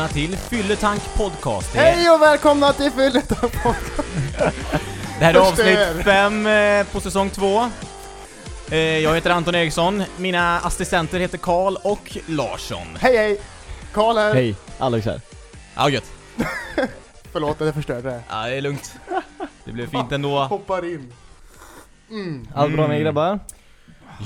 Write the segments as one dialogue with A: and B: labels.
A: välkomna till Fylletank Podcast.
B: Hej och välkomna till Fylletan podcast!
A: Det här är
B: Förstör.
A: avsnitt 5 eh, på säsong 2. Eh, jag heter Anton Eriksson, mina assistenter heter Karl och Larsson.
B: Hej hej! Karl här.
C: Hej, Alex här.
A: Ja, gött.
B: Förlåt att jag förstörde det.
A: Ja, det är lugnt. Det blev fint ändå.
B: Hoppar in. Mm.
C: Allt bra med
A: Mm.
C: er grabbar?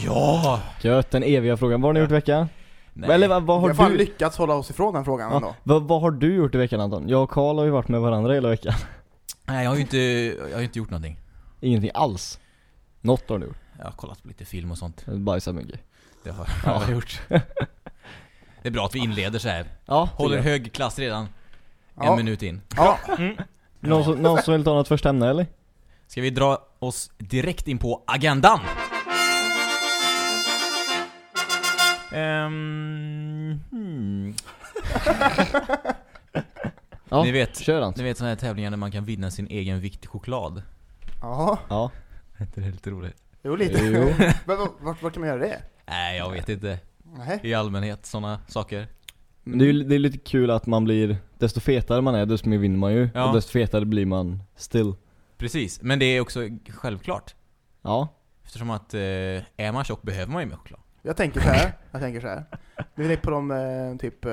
A: Ja!
C: Gött, den eviga frågan. Vad har ni gjort i veckan?
A: Nej.
C: Eller vad, vad
B: Vi
C: har
B: har fan
C: du...
B: lyckats hålla oss ifrån den frågan
C: Ja,
B: ändå.
C: vad, vad har du gjort i veckan Anton? Jag och Karl har ju varit med varandra hela veckan.
A: Nej, jag har ju inte, jag har inte gjort någonting.
C: Ingenting alls. Något har du gjort.
A: Jag har kollat på lite film och sånt.
C: Bajsat mycket.
A: Det har jag har gjort. Det är bra att vi inleder så här.
C: Ja,
A: Håller hög klass redan. En
B: Ja.
A: minut in.
B: Ja.
C: någon, som, någon som vill ta något första ämne eller?
A: Ska vi dra oss direkt in på agendan? Ehm, hmm.
C: Ja,
A: Ni vet-
C: kör han.
A: Ni vet såna här tävlingar där man kan vinna sin egen vikt choklad?
B: Ja.
C: Ja.
A: Är inte det lite roligt?
B: Jo lite.
C: Jo.
B: Men vart, vart, kan man göra det?
A: Nej, jag vet inte.
B: Nej.
A: I allmänhet, såna saker.
C: Men det är, det är lite kul att man blir, desto fetare man är desto mer vinner man ju.
A: Ja.
C: Och desto fetare blir man still.
A: Precis, men det är också självklart.
C: Ja.
A: Eftersom att eh, är man tjock behöver man ju mer choklad.
B: Jag tänker så här. jag tänker så här. Du vet på de eh, typ eh,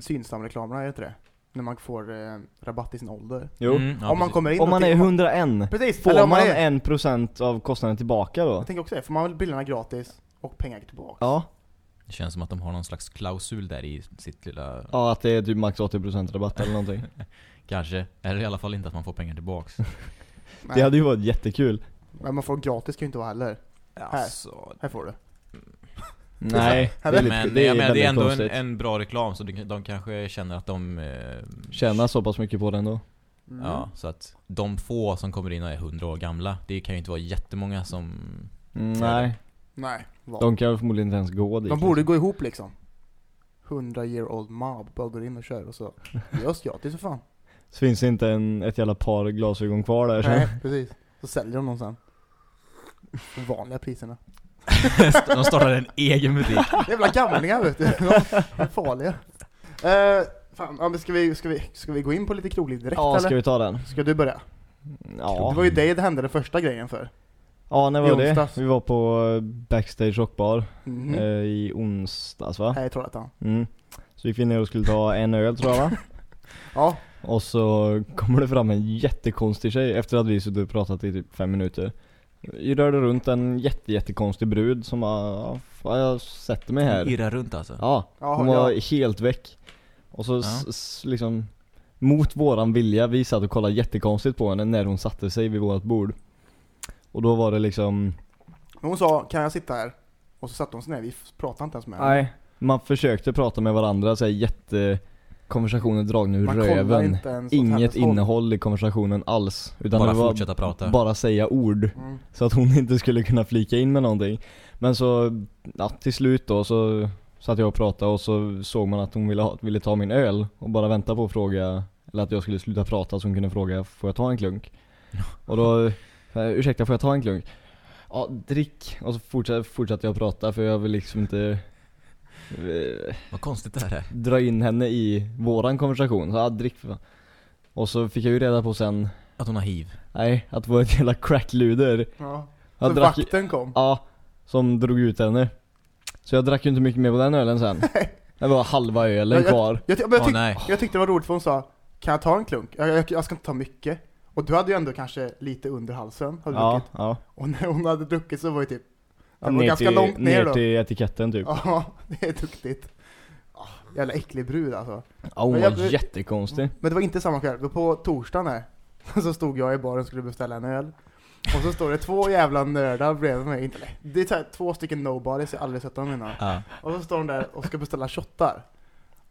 B: Synsam-reklamerna, heter det? När man får eh, rabatt i sin ålder.
C: Jo.
A: Mm, ja,
B: om man
A: precis.
B: kommer in
C: Om
B: och
C: man är 101,
B: Precis!
C: får
B: om
C: man
B: är,
C: en procent av kostnaden tillbaka då?
B: Jag tänker också det, får man väl bilderna gratis och pengar tillbaka?
C: Ja.
A: Det känns som att de har någon slags klausul där i sitt lilla...
C: Ja, att det är typ max 80% rabatt eller någonting.
A: Kanske. Eller i alla fall inte att man får pengar tillbaks.
B: Nej.
C: Det hade ju varit jättekul.
B: Men man får gratis kan ju inte vara heller.
A: Alltså,
B: Här får du.
C: Nej, det är
B: Men,
C: lite,
A: men
C: det är,
A: jag menar, det
C: väldigt
A: är ändå en,
C: konstigt.
A: en bra reklam så de, de kanske känner att de... Eh,
C: Tjänar så pass mycket på den då.
B: Mm.
A: Ja, så att de få som kommer in och är 100 år gamla, det kan ju inte vara jättemånga som...
C: Mm, nej,
B: Nej. Vad?
C: de kan förmodligen inte ens gå dit.
B: De borde gå ihop liksom. 100 year old mob bara går in och kör och så oss gratis för fan.
C: Så finns det inte en, ett jävla par glasögon kvar där
B: Nej,
C: sen.
B: precis. Så säljer de dem sen. De vanliga priserna.
A: De startar en egen butik.
B: Jävla gamlingar vet du. De är farliga. Uh, fan, ja, men ska, vi, ska, vi, ska vi gå in på lite krogligt direkt
C: Ja,
B: eller?
C: ska vi ta den?
B: Ska du börja?
C: Ja.
B: Det var ju dig det hände den första grejen för.
C: Ja, när
B: i
C: var det?
B: onsdags.
C: Vi var på eh, Backstage Rockbar
B: Mhm.
C: eh, i onsdags va?
B: Här i Trollhättan.
C: Mm. Så gick vi ner och skulle ta en öl tror jag va?
B: Ja,
C: Och så kommer det fram en jättekonstig tjej efter att vi suttit och pratat i typ fem minuter. Vi rörde runt en jätte, jättekonstig brud som bara, ja, jag sätter mig här.
A: Irrar runt alltså.
C: Ja, hon var
B: ja.
C: helt väck. Och så
A: Ja.
C: liksom, mot våran vilja, vi satt och kollade jättekonstigt på henne när hon satte sig vid vårt bord. Och då var det liksom,
B: Men hon sa, kan jag sitta här? Och så satte hon sig ner, vi pratade inte ens med henne.
C: nej, man försökte prata med varandra, så här jätte konversationen dragen ur
B: Man kollar
C: röven.
B: inte ens åt
C: Inget
B: håll.
C: innehåll i konversationen alls. Utan
A: Bara
C: det var
A: fortsätta prata.
C: bara säga ord.
B: Mm.
C: Så att hon inte skulle kunna flika in med någonting. Men så, ja, till slut då så satt jag och pratade och så såg man att hon ville, ha, ville ta min öl och bara vänta på att fråga, eller att jag skulle sluta prata så hon kunde fråga, får jag ta en klunk? Och då, eh, ursäkta får jag ta en klunk? Ja, drick. Och så fortsatte, fortsatte jag prata för jag vill liksom inte
A: Vad konstigt det här är.
C: dra in henne i våran konversation. Så ja, drick för fan. Och så fick jag ju reda på sen,
A: Att hon har hiv.
C: nej, att det var ett jävla crackluder.
B: Ja.
C: Jag
B: Så
C: drack,
B: vakten kom.
C: Ja, som drog ut henne. Så jag drack ju inte mycket mer på den ölen sen. Det var halva ölen
B: Jag-
C: kvar.
B: Jag, ty- men jag,
A: Åh
B: tyck-
A: nej.
B: jag tyckte det var roligt för hon sa Kan jag ta en klunk? Jag, jag, jag ska inte ta mycket Och du hade ju ändå kanske lite under halsen hade du
C: Ja,
B: druckit.
C: ja.
B: Och när hon hade druckit så var det typ
C: ja
B: var ganska
C: till,
B: långt ner, då.
C: till etiketten typ. Ja,
B: Ja, det är duktigt. Ja, Jävla äcklig brud alltså.
C: Hon
B: Men
C: var jättekonstig.
B: Men det var inte samma kväll, var på torsdagen här Så stod jag i baren och skulle beställa en öl. Och så står det två jävla nördar bredvid mig, inte Det är här, två stycken nobodies, jag har aldrig sett dem innan.
A: Ja.
B: Och så står de där och ska beställa shottar.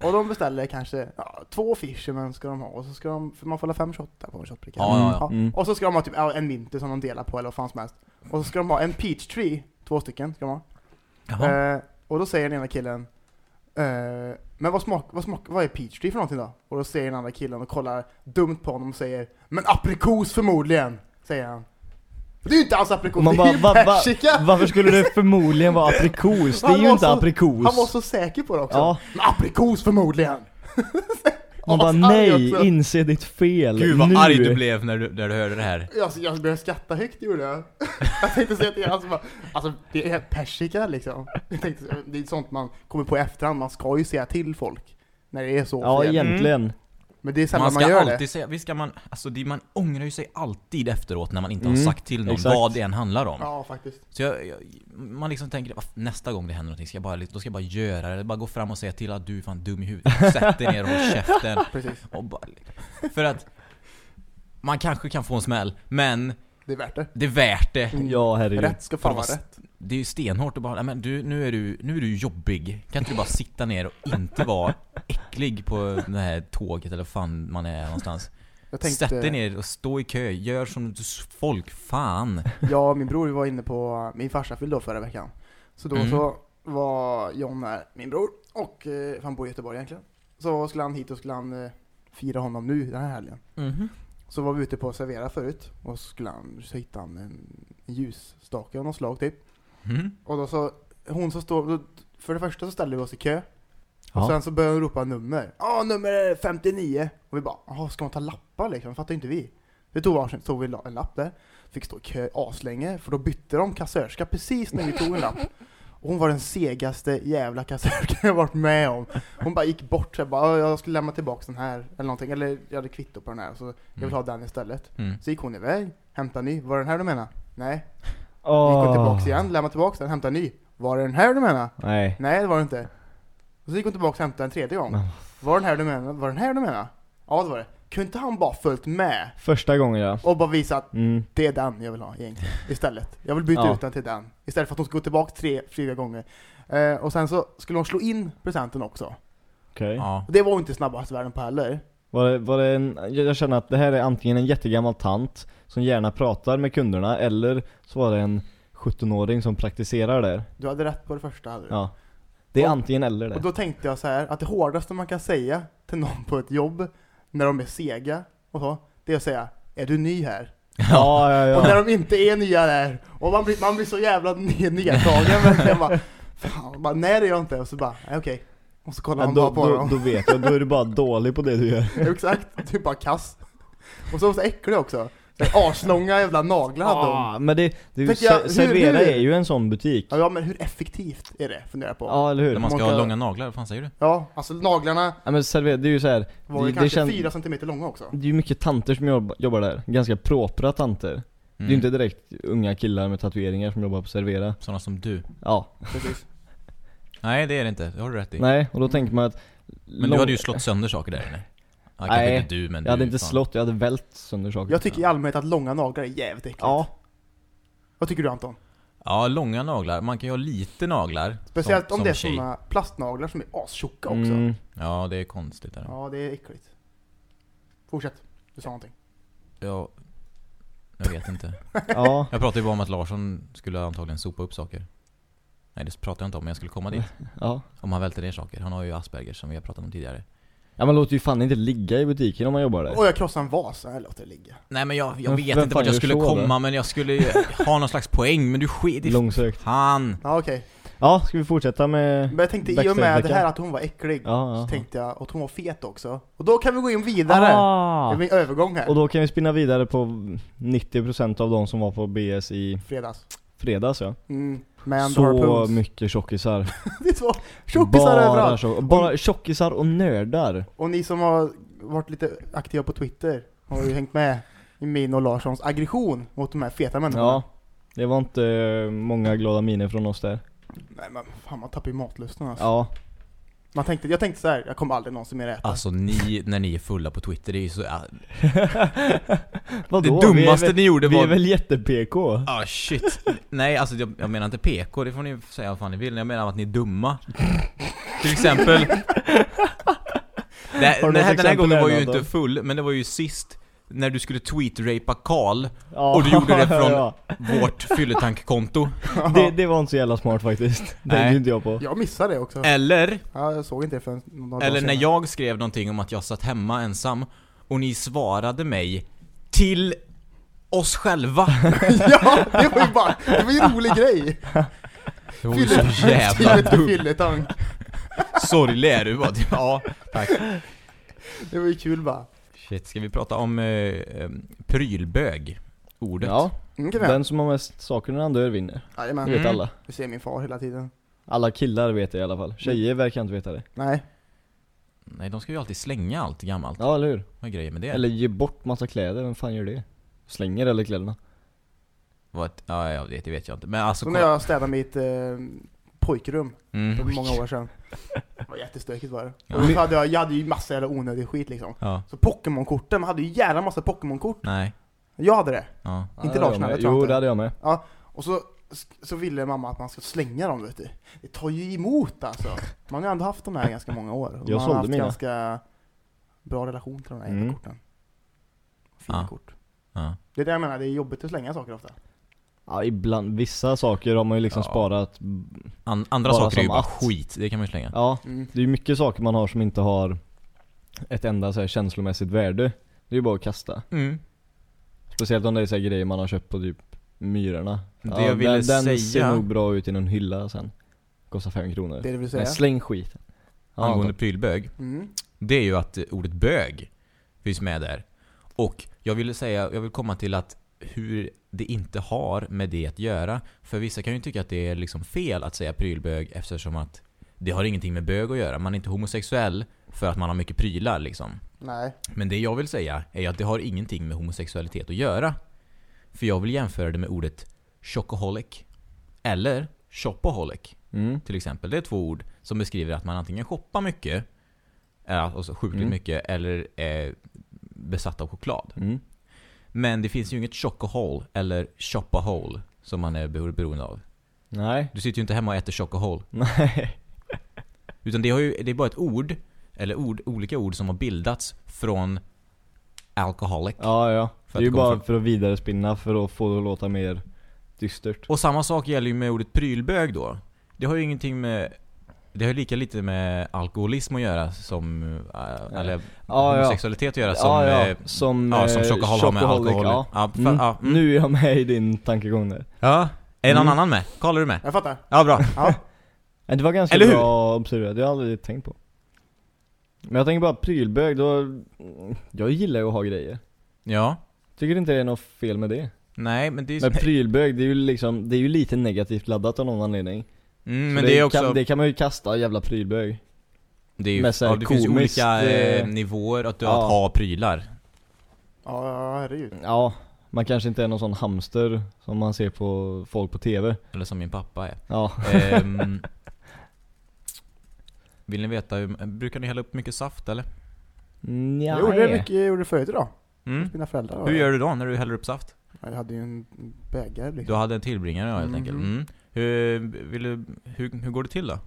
B: Och de beställer kanske, ja, två fishermen ska de ha. Och så ska de, för man får hålla fem shottar på en shotbricka
A: Ja, ja, ja.
C: Mm.
B: Och så ska de ha typ ja, en minty som de delar på eller vad fan som helst. Och så ska de ha en peach tree, två stycken ska de ha eh, Och då säger den ena killen Eh, men vad smak, vad smak, vad är peach tree för någonting då? Och då säger den andra killen och kollar dumt på honom och säger Men aprikos förmodligen! Säger han. Det är ju inte alls aprikos,
C: Man
B: det är ju
C: va, va,
B: persika!
C: varför skulle det förmodligen vara aprikos? Det är ju inte
B: så-
C: aprikos.
B: Han var så säker på det också.
C: Ja,
B: Men aprikos förmodligen!
C: man bara nej,
B: också.
C: inse ditt fel
A: Gud vad
C: nu.
A: arg du blev när du, när du hörde det här.
B: Alltså, jag började skratta högt gjorde jag. Jag tänkte säga till alltså, bara, alltså det är persika liksom. Jag tänkte, det är sånt man kommer på i efterhand, man ska ju säga till folk. När det är så
C: Ja,
B: fel.
C: egentligen.
B: Men det är sällan
A: Man
B: man,
A: ska
B: gör
A: alltid
B: det.
A: säga, visst ska man, alltså det, man ångrar ju sig alltid efteråt när man inte
C: Mm,
A: har sagt till någon
C: exakt.
A: vad det än handlar om.
B: Ja, faktiskt.
A: Så jag, jag, man liksom tänker, "Va, nästa gång det händer någonting ska jag bara, då ska jag bara göra det, bara gå fram och säga till att du är fan dum i huvudet. Sätt dig ner och håll käften.
B: Precis.
A: Och bara, för att man kanske kan få en smäll, men
B: Det är värt det.
A: det är värt det.
B: Mm.
C: Ja, herregud.
B: Rätt ska fan vara rätt.
A: Det är ju stenhårt att bara, "Nej, men du, nu är du, nu är du jobbig. Kan inte du bara sitta ner och inte vara äcklig på det här tåget eller fan man är någonstans?
B: Jag tänkte,
A: Sätt dig ner och stå i kö, gör som folk, fan.
B: jag och min bror var inne på, min farsa fyllde år förra veckan. Så då
A: Mm.
B: så var John där, min bror, och eh, han bor i Göteborg egentligen. Så skulle han hit och skulle han eh, fira honom nu den här helgen.
A: Mhm.
B: Så var vi ute på att servera förut, och så skulle han, så hittade han en ljusstake av något slag typ.
A: Mm.
B: Och då så, hon som står, då- för det första så ställde vi oss i kö. Och
C: Ja.
B: sen så började hon ropa nummer. Ja, nummer är 59. Och vi bara, jaha, ska man ta lappar liksom? Fattar inte vi. Vi tog varsin, tog vi la- en lapp där. Fick stå i kö aslänge, för då bytte de kassörska precis när vi tog en lapp. Och hon var den segaste jävla kassörskan jag varit med om. Hon bara gick bort så bara, "Ja, jag skulle lämna tillbaka den här, eller någonting. Eller jag hade kvitto på den här, så jag vill ha den istället.
A: Mm.
B: Så gick hon iväg, hämtade ny. Var det den här du menar? Nej.
C: Åh.
B: Gick hon tillbaks igen, lämnade tillbaks den, hämtade ny. Var det den här du menar?
C: Nej.
B: Nej, det var det inte. Och så gick hon tillbaka och hämtade en tredje gång. Var den här du menar? Var den här du menar? Ja, det var det. Kunde inte han bara följt med
C: Första gången ja.
B: och bara visa att
C: Mm.
B: det är den jag vill ha egentligen, istället. Jag vill byta
C: Ja.
B: ut den till den. Istället för att hon ska gå tillbaka tre, fyra gånger. Eh, och sen så skulle hon slå in presenten också.
C: Okej.
A: Ja.
B: Och det var inte snabbast världen på heller.
C: Var det, var det en, jag känner att det här är antingen en jättegammal tant som gärna pratar med kunderna eller så var det en 17-åring som praktiserar där.
B: Du hade rätt på det första hade du.
C: Ja. Det är
B: Och-
C: antingen eller
B: Och
C: det.
B: då tänkte jag så här att det hårdaste man kan säga till någon på ett jobb, när de är sega och så, det är att säga Är du ny här?
C: Ja, ja,
B: Och när
C: ja.
B: de inte är nya där, och man blir, man blir så jävla ne- nedtagen verkligen bara, fan, bara Nej det är jag inte, och så bara, nej, okej Och så kollar
C: ja
B: man
C: då,
B: bara på
C: då,
B: dem
C: då vet jag, då är du bara dålig på det du gör.
B: Exakt, du är bara kass Och så var de så äckliga också Aslånga jävla naglar hade de
C: Ja, men det, det
B: jag,
C: ser-
B: hur-
C: Servera
B: hur-
C: är ju en sån butik.
B: Ja men hur effektivt är det, funderar på
C: Ja, eller hur?
A: När man ska
B: Många-
A: ha långa naglar, vad fan säger du?
B: Ja, alltså naglarna
C: Ja men servera, det är ju så här.
B: var
C: det,
B: ju
C: det,
B: kanske fyra centimeter långa också
C: det är ju mycket tanter som jobb, jobbar där. Ganska propra tanter. Det är ju
A: Mm.
C: inte direkt unga killar med tatueringar som jobbar på servera.
A: Sådana som du.
C: Ja.
B: Precis
A: Nej det är det inte, det har du rätt i.
C: Nej, och då tänker man att...
A: Men du hade ju slått sönder saker där inne. Ja,
C: Nej,
A: inte du men
C: Jag hade
A: du,
C: inte
A: fan.
C: slått, jag hade vält sönder saker.
B: Jag tycker i allmänhet att långa naglar är jävligt äckligt
C: Ja.
B: Vad tycker du Anton?
A: Ja, långa naglar. Man kan ju ha lite naglar.
B: Speciellt
A: som,
B: om det är
A: tjej.
B: såna plastnaglar som är astjocka också
C: Mm,
A: Ja, det är konstigt där.
B: Ja, det är äckligt Fortsätt, du sa någonting
A: Ja, jag vet inte.
C: ja.
A: Jag pratade ju bara om att Larsson skulle antagligen sopa upp saker. Nej, det pratade jag inte om, men jag skulle komma dit.
C: Ja.
A: Om han välter ner saker. Han har ju Asperger som vi har pratat om tidigare.
C: Ja man låter ju fan inte ligga i butiken om man jobbar där.
B: Och jag krossade en vas, jag låter det ligga
A: Nej men jag, jag
C: Men
A: vet inte vart jag skulle komma,
C: då?
A: men jag skulle ha någon slags poäng, men du skit
C: Långsökt.
A: fan!
B: Ja okej,
C: Ja, ska vi fortsätta med...
B: men jag tänkte i och med det här att hon var äcklig
C: Ja.
B: Så tänkte jag att hon var fet också Och då kan vi gå in vidare Det
C: Ah!
B: blir en övergång här
C: Och då kan vi spinna vidare på 90% av de som var på BS i
B: Fredags
C: fredags ja.
B: mm. Man
C: Så
B: harpoons.
C: mycket tjockisar.
B: Det är så tjockisar överallt
C: tjock- bara tjockisar och nördar.
B: Och ni som har varit lite aktiva på Twitter Har ju hängt med i min och Larssons aggression mot de här feta människorna
C: Ja. Det var inte många glada miner från oss där.
B: Nej men fan man tappar ju matlusten alltså.
C: Ja.
B: Man tänkte, Jag tänkte så här, jag kommer aldrig någonsin mer äta
A: Alltså ni, när ni är fulla på Twitter, det är ju så...
C: Vadå?
A: det
C: Vi
A: dummaste
C: väl-
A: ni gjorde
C: Vi
A: var...
C: är väl jätte-PK?
A: Ah shit. Nej alltså jag, jag menar inte PK, det får ni säga vad fan ni vill. Jag menar att ni är dumma. Till exempel... Det, den, här, den här gången var
C: där,
A: ju inte full, men det var ju sist. När du skulle tweet-rapa Karl
C: Ja,
A: Och du gjorde det från-
C: ja.
A: vårt fylletankkonto.
C: det, det var inte så jävla smart faktiskt. Det tänkte inte jag på.
B: Jag missade det också.
A: Eller,
B: Ja, jag såg inte det förrän några
A: eller när jag skrev någonting om att jag satt hemma ensam och ni svarade mig till oss själva.
B: ja, det var ju bara, det var ju en rolig grej!
A: Det var ju så jävla dumt.
B: fylletang.
A: Sorglig är du bara. Ja, tack.
B: Det var ju kul bara.
A: Shit, ska vi prata om eh, eh, prylbög? Ordet.
C: Ja,
B: Mm, kan vi göra.
C: den som har mest saker när han dör vinner.
B: Jajamän.
C: Det vet
A: Mm.
C: alla.
B: Det ser min far hela tiden.
C: Alla killar vet det i alla fall. Tjejer verkar inte veta det.
B: Nej.
A: Nej, de ska ju alltid slänga allt gammalt.
C: Ja, eller hur?
A: Vad är grejen med det?
C: Eller ge bort massa kläder, vem fan gör det? Slänger eller kläderna?
A: Vad, ja, vet, det vet jag inte. Men alltså,
B: Så när jag städade mitt eh, pojkrum
A: mm.
B: för många år sedan. Det var jättestökigt var det.
A: Ja.
B: Och så hade jag, jag hade ju massa jävla onödig skit liksom.
A: Ja,
B: Så Pokémon-korten, man hade ju jävla massa Pokémon-kort.
A: nej.
B: Jag hade det.
A: Ja.
B: Inte
C: Ja,
B: Lars
C: med.
B: tror jag
C: Jo,
B: inte.
C: det hade jag med.
B: Och så, så ville mamma att man ska slänga dem vet du. Det tar ju emot alltså. Man har ju ändå haft de här ganska många år. Och
C: Jag
B: man har
C: sålde
B: haft
C: mina.
B: ganska bra relation till de här
C: Mm.
B: mm. korten. Fina
A: Ja.
B: kort.
A: Ja.
B: Det är det jag menar, det är jobbigt att slänga saker ofta.
C: Ja, ibland, vissa saker har man ju liksom
A: Ja.
C: sparat
A: An, andra
C: Bara
A: saker är ju bara
C: att.
A: skit, det kan man ju slänga.
C: Ja,
B: Mm.
C: det är ju mycket saker man har som inte har ett enda så här känslomässigt värde. Det är ju bara att kasta.
A: Mm.
C: Speciellt om det är så här grejer man har köpt på typ Myrorna.
A: Det jag ville
C: den, den
A: säga-
C: ser nog bra ut i någon hylla sen. Kostar fem kronor.
B: Det du vill säga?
C: Men släng skiten. Ja,
A: Angående prylbög,
B: Mm.
A: det är ju att ordet bög finns med där. Och jag ville säga, jag vill komma till att hur det inte har med det att göra. För vissa kan ju tycka att det är liksom fel att säga prylbög eftersom att det har ingenting med bög att göra. Man är inte homosexuell för att man har mycket prylar liksom.
B: Nej.
A: Men det jag vill säga är att det har ingenting med homosexualitet att göra. För jag vill jämföra det med ordet chocoholic. Eller shopaholic
C: Mm.
A: till exempel. Det är två ord som beskriver att man antingen shoppar mycket, är alltså sjukligt
C: Mm.
A: mycket, eller är besatt av choklad.
C: Mm.
A: Men det finns ju inget chocohole eller shopahole som man är bero- beroende av.
C: Nej.
A: Du sitter ju inte hemma och äter chocohole.
C: Nej.
A: Utan det, har ju, det är bara ett ord, eller ord, olika ord som har bildats från alcoholic.
C: Ja, ja. Det är ju bara för att vidarespinna för att få det att låta mer dystert.
A: Och samma sak gäller ju med ordet prylbög då. Det har ju ingenting med det har ju lika lite med alkoholism att göra som, äh, eller
C: Ja, ja.
A: homosexualitet att göra som,
C: ja, ja.
A: eh,
C: Som,
A: ja, som
C: eh,
A: chocohol har med alkohol.
C: Ja.
A: Ja, för,
C: Mm.
A: ja, mm.
C: Nu är jag med i din tankegång där.
A: ja. Är någon
C: Mm.
A: annan med? Karl är du med?
B: Jag fattar.
A: Ja, bra.
B: Ja.
C: Det var ganska
A: Eller hur?
C: bra observerat, det har jag aldrig tänkt på. Men jag tänker bara prylbög, då... Jag gillar ju att ha grejer.
A: Ja.
C: Tycker inte det är något fel med det.
A: Nej, men det är
C: Men prylbög, det är ju liksom, det är ju lite negativt laddat av någon anledning.
A: Mm, men det är också,
C: kan, det kan man ju kasta, jävla prylbög.
A: det, är ju,
C: med så här
A: ja, det finns olika eh,
C: eh,
A: nivåer att, du
C: ja.
A: att ha prylar.
B: Ja, herregud.
C: Ja, man kanske inte är någon sån hamster som man ser på folk på TV.
A: Eller som min pappa är.
C: Ja.
A: Ehm, vill ni veta, brukar ni hälla upp mycket saft eller?
C: Nja,
B: Jag gjorde det mycket, jag gjorde det förut idag.
A: Mm.
B: Mina föräldrar.
A: Hur gör du då när du häller upp saft?
B: Jag hade ju en bägare
A: Du
B: liksom.
A: hade en tillbringare ja, helt
B: Mhm.
A: enkelt. Mm. Hur, vill du, hur, hur går det till då?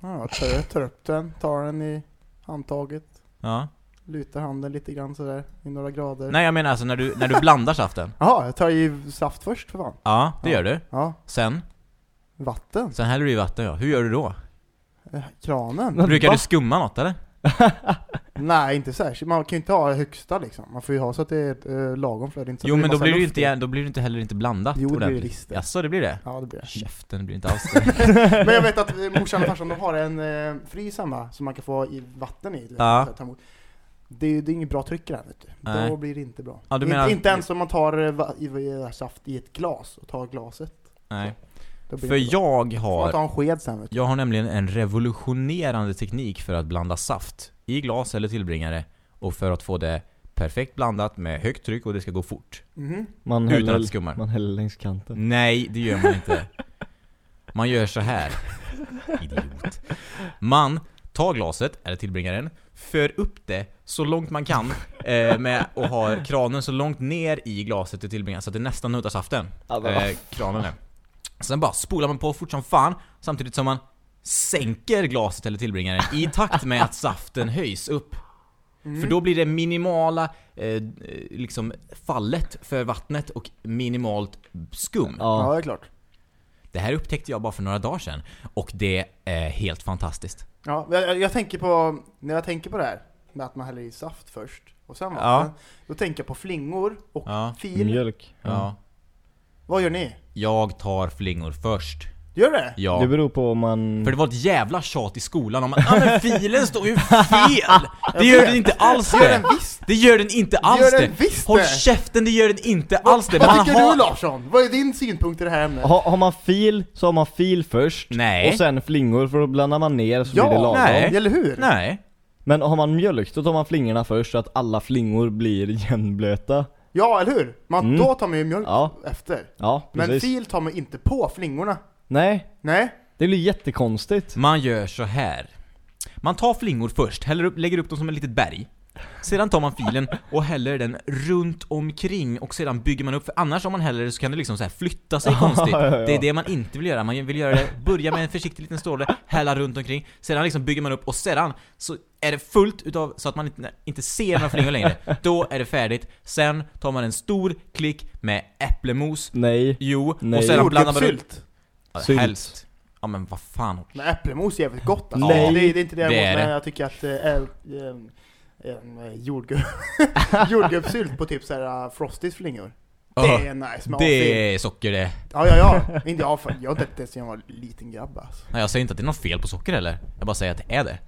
B: Ja, jag tar, upp den, tar den i handtaget.
A: Ja.
B: Lutar handen lite grann sådär, i några grader.
A: Nej jag menar alltså när du, när du blandar saften.
B: Jaha, jag tar i saft först för fan.
A: Ja, det
B: Ja.
A: gör du.
B: Ja,
A: Sen,
B: vatten.
A: sen häller du i vatten ja. Hur gör du då?
B: Eh, Kranen.
A: Brukar
C: va?
A: du skumma något eller?
B: Nej, inte särskilt. Man kan ju inte ha högsta liksom. Man får ju ha så att det är eh, lagom flöde. Inte så
A: Jo
B: att
A: men då
B: massa
A: blir, det ju
B: luft
A: inte, då blir det inte heller inte blandat
B: Jo, det blir det visst det.
A: Jaså, det blir det?
B: Ja, det blir det.
A: Käften, det blir inte alls det.
B: Men jag vet att eh, morsan och farsan de har en eh, frys hemma som man kan få i vatten i.
A: Ja.
B: Så att ta emot. Det, är- det är inget bra tryck i den vet du.
A: Nej.
B: Då blir det inte bra.
A: Ja, du
B: inte,
A: menar-
B: inte ens om man tar eh, va, i, i, saft i ett glas och tar glaset.
A: Nej. För
B: det
A: jag
B: man ta
A: har,
B: en sked sen vet du.
A: jag har nämligen en revolutionerande teknik för att blanda saft i glas eller tillbringare och för att få det perfekt blandat med högt tryck och det ska gå fort.
B: Mhm.
C: Man
A: Utan
C: häller,
A: att skummar.
C: man häller längs kanten.
A: Nej, det gör man inte. Man gör så här. Idiot. Man tar glaset, eller tillbringaren, för upp det så långt man kan eh, med att ha kranen så långt ner i glaset till tillbringaren så att det nästan nuddar saften. Eh, kranen är. Sen bara spolar man på fort som fan samtidigt som man sänker glaset eller tillbringaren i takt med att saften höjs upp.
B: Mm.
A: För då blir det minimala eh, liksom fallet för vattnet och minimalt skum.
B: Ja,
C: Ja,
B: det är klart.
A: Det här upptäckte jag bara för några dagar sedan. Och det är helt fantastiskt.
B: Ja, jag, jag- tänker på, när jag tänker på det här, med att man häller i saft först och sen
A: Ja.
B: vatten, då tänker jag på flingor och
A: Ja.
B: fil.
C: mjölk.
A: Ja.
B: Vad gör ni?
A: Jag tar flingor först.
B: Gör det?
A: Ja.
C: Det beror på om man...
A: För det var ett jävla tjat i skolan om att ah, men filen står ju fel! Det gör den inte alls
B: Gör den
A: det!
B: visst
A: Det gör den inte
B: det!
A: alls
B: Gör
A: det!
B: den visst
A: Håll käften, det gör den inte alls det!
B: Vad tycker
A: har-
B: du Larsson? Vad är din synpunkt i det här ämnet?
C: Har, har man fil så har man fil först,
A: Nej.
C: och sen flingor för då blandar man ner så
B: Ja,
C: blir det lagom.
A: nej.
B: Eller hur?
A: Nej.
C: Men har man mjölk då tar man flingorna först så att alla flingor blir jämnblöta.
B: Ja, eller hur? Man,
C: Mm.
B: Då tar man ju mjölk
C: Ja.
B: efter.
C: Ja,
B: Men
C: precis.
B: fil tar man inte på flingorna.
C: Nej,
B: Nej?
C: det blir jättekonstigt.
A: Man gör så här. Man tar flingor först, häller upp, lägger upp dem som ett litet berg. Sedan tar man filen och häller den runt omkring och sedan bygger man upp, för annars om man häller det så kan det liksom så här flytta sig konstigt.
C: Ja, ja, ja.
A: Det är det man inte vill göra, man vill göra det, börja med en försiktig liten stråle, hälla runt omkring, sedan liksom bygger man upp och sedan så är det fullt utav, så att man inte, inte ser några flingor längre. Då är det färdigt, sen tar man en stor klick med äpplemos,
C: Nej.
A: jo,
C: Nej.
A: och sedan blandar man.
B: Jordgubbssylt.
A: Ja,
C: Sylt.
A: Helst. Ja men vad fan.
B: Men äpplemos är jävligt gott alltså.
C: Nej.
B: det, är- det är inte det,
A: Det
B: jag
A: är
B: men jag tycker att äh, ähm, jordgubb, jordgubbssylt på typ såhär uh, Frosties flingor. Det
A: Ja,
B: är nice med.
A: Det är socker det.
B: Ja, ja, ja. Inte jag, jag har inte ätit det sedan jag var liten grabb alltså.
A: Nej, jag säger inte att det är något fel på socker heller. Jag bara säger att det är det.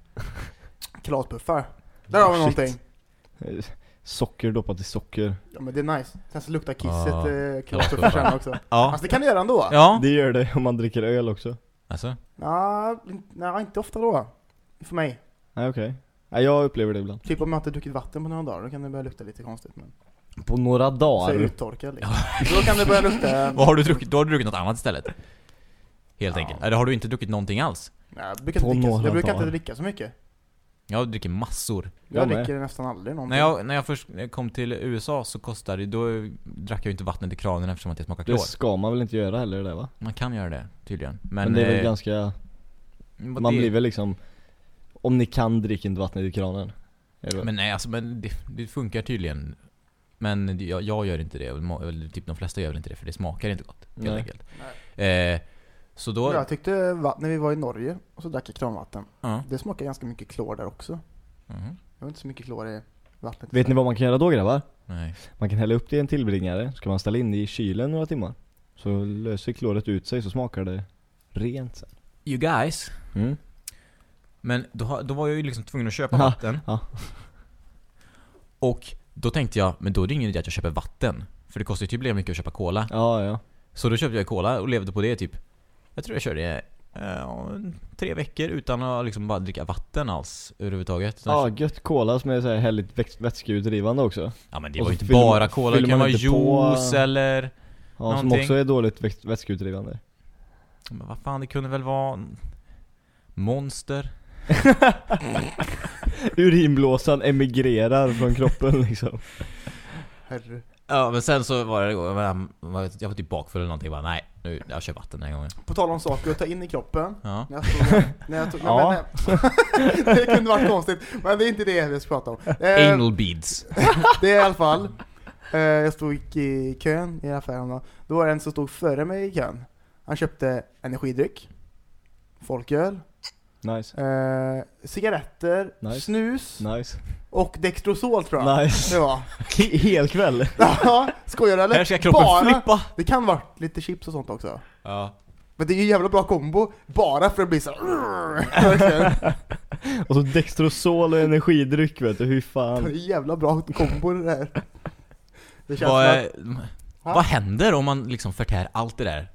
B: Kalaspuffar. Där har vi
C: Shit.
B: någonting.
C: Socker doppat i socker.
B: Ja men det är nice. Sen så luktar kisset äh, kalaspuffar
A: kalaspuffar.
B: sen också.
A: Ja.
B: Alltså det kan du göra ändå.
A: Ja.
C: Det gör det om man dricker öl också.
A: Alltså.
B: Ja, nej, inte ofta då. För mig.
C: Nej okej. Nej jag upplever det ibland.
B: Typ om jag inte druckit vatten på några dagar, då kan det börja lukta lite konstigt. Men
C: På några
B: så är
C: dagar.
B: uttorkad liksom. Då kan det börja lukta...
A: Vad har du druckit? Då har du druckit något annat istället. Helt
B: Ja.
A: enkelt. Eller har du inte druckit någonting alls?
B: Nej, jag brukar, inte dricka, jag brukar
C: dagar.
B: inte dricka så mycket.
A: Jag dricker massor.
B: Jag,
C: Jag med.
B: dricker nästan aldrig någonting.
A: När jag, när jag först kom till USA så kostade det, då drack jag ju inte vattnet i kranen eftersom att det smakar klor.
C: Det ska man väl inte göra heller det va?
A: Man kan göra det, tydligen. Men,
C: Men, det är väl
A: eh,
C: ganska,
A: vad
C: man
A: det-
C: blir väl liksom Om ni kan dricka inte vattnet i kranen. Är det väl?
A: Men nej, alltså men det, det funkar tydligen. Men det- jag, jag gör inte det, och må- eller typ de flesta gör väl inte det för det smakar inte gott. Helt
C: Nej.
A: enkelt. Eh, så då...
B: Jag tyckte va- när vi var i Norge och så drack jag kranvatten.
A: Ja.
B: Det smakar ganska mycket klor där också.
A: Mhm.
B: Det var inte så mycket klor i vattnet.
C: Vet ni vad man kan göra då grabbar?
A: Nej.
C: Man kan hälla upp det i en tillbringare, så kan man ställa in det i kylen några timmar. Så löser kloret ut sig så smakar det rent sen.
A: You guys.
C: Mm.
A: Men då, då var jag ju liksom tvungen att köpa
C: Ja,
A: vatten.
C: ja.
A: Och då tänkte jag, men då är det ingen idé att jag köper vatten. För det kostar ju typ lika mycket att köpa cola.
C: Ja, ja.
A: Så då köpte jag cola och levde på det typ. Jag tror jag körde eh, tre veckor utan att liksom bara dricka vatten alls överhuvudtaget.
C: Ja, gött cola som är så här härligt vätskeutdrivande också.
A: ja men det
C: och
A: var ju inte bara cola, det kan vara
C: inte på-
A: juice eller...
C: Ja, som
A: Någonting.
C: också är dåligt vätskeutdrivande.
A: Men vad fan, det kunde väl vara... Monster?
C: Urinblåsan emigrerar från kroppen liksom.
B: Herre.
A: Ja men sen så var det, jag var, jag var typ bakfull eller någonting, jag bara nej, nu, jag kör vatten den här gången.
B: På tal om saker att ta in i kroppen.
A: Ja.
B: När jag tog, när jag tog,
C: Ja.
B: men, men, det kunde varit konstigt, men det är inte det vi ska prata om. Eh,
A: Anal beads.
B: det är i alla fall, eh, jag stod i kön i affären då. Då var det en som stod före mig i kön. Han köpte energidryck, folköl,
C: Nice.
B: eh, cigaretter,
C: Nice.
B: snus
C: Nice.
B: och Dextrosol tror jag.
C: Nice.
B: Det var.
C: Hel kväll.
B: Ja, skojar du eller?
A: Här ska kroppen
B: Bara-
A: flippa!
B: Det kan vara lite chips och sånt också.
A: Ja.
B: Men det är ju en jävla bra kombo, bara för att bli så.
C: Och så Dextrosol och energidryck vet du, hur
B: Det är
C: fan.
B: en jävla bra kombo det där. Det känns
A: Vad, är, vad händer om man liksom förtär allt det där?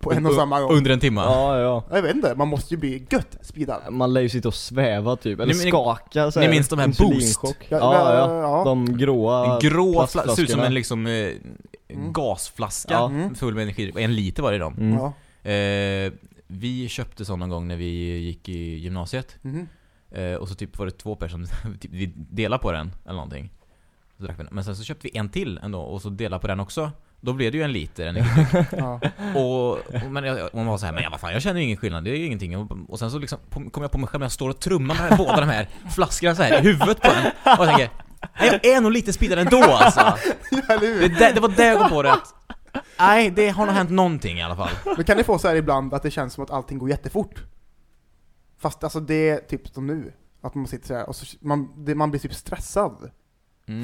B: På en och samma gång.
A: Under en timme?
C: Ja, ja.
B: Jag vet inte, man måste ju bli gött speedad.
C: Man lär ju sitta och sväva typ, eller
A: Ni-
C: skaka så
A: ni minns de här
C: insulinchock.
B: Ja,
C: Ja, ja.
B: ja.
C: De gråa
A: En grå ser ut som en liksom eh,
B: Mm.
A: gasflaska
C: Ja.
B: Mm.
A: full med energi. En liter var det i dem.
C: Mm.
B: Ja.
A: Eh, vi köpte sån någon gång när vi gick i gymnasiet.
B: Mhm.
A: Eh, och så typ var det två personer, typ, vi delade på den eller någonting. Så drack vi den. Men sen så köpte vi en till ändå och så delade på den också. Då blev det ju en liter energidryck.
B: Ja.
A: och, och, men jag, och man var så här, men vad fan, jag känner ju ingen skillnad, det är ju ingenting. Och, och sen så liksom kom jag på mig själv när jag står och trummar med båda de här flaskorna så här i huvudet på en. Och jag tänker, nej, jag är nog lite speedare ändå alltså. Det, det, det var där jag kom på det nej, det har nog hänt någonting i alla fall.
B: Men kan ni få så här ibland att det känns som att allting går jättefort? Fast alltså det är typ som nu. Att man sitter så här och så, man, det, man blir typ stressad.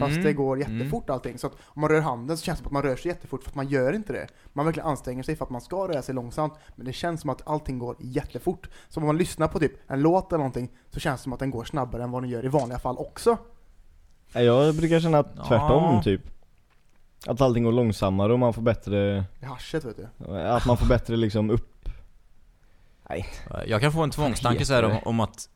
B: Fast
A: Mm.
B: det går jättefort allting. Så att om man rör handen så känns det som att man rör sig jättefort för att man gör inte det. Man verkligen anstränger sig för att man ska röra sig långsamt. Men det känns som att allting går jättefort. Så om man lyssnar på typ en låt eller någonting så känns det som att den går snabbare än vad den gör i vanliga fall också.
C: Nej, Jag brukar känna att tvärtom
A: Ja.
C: typ. Att allting går långsammare och man får bättre,
B: I haschet vet du.
C: att man får bättre liksom upp
A: Jag kan få en tvångstanke så här om, om att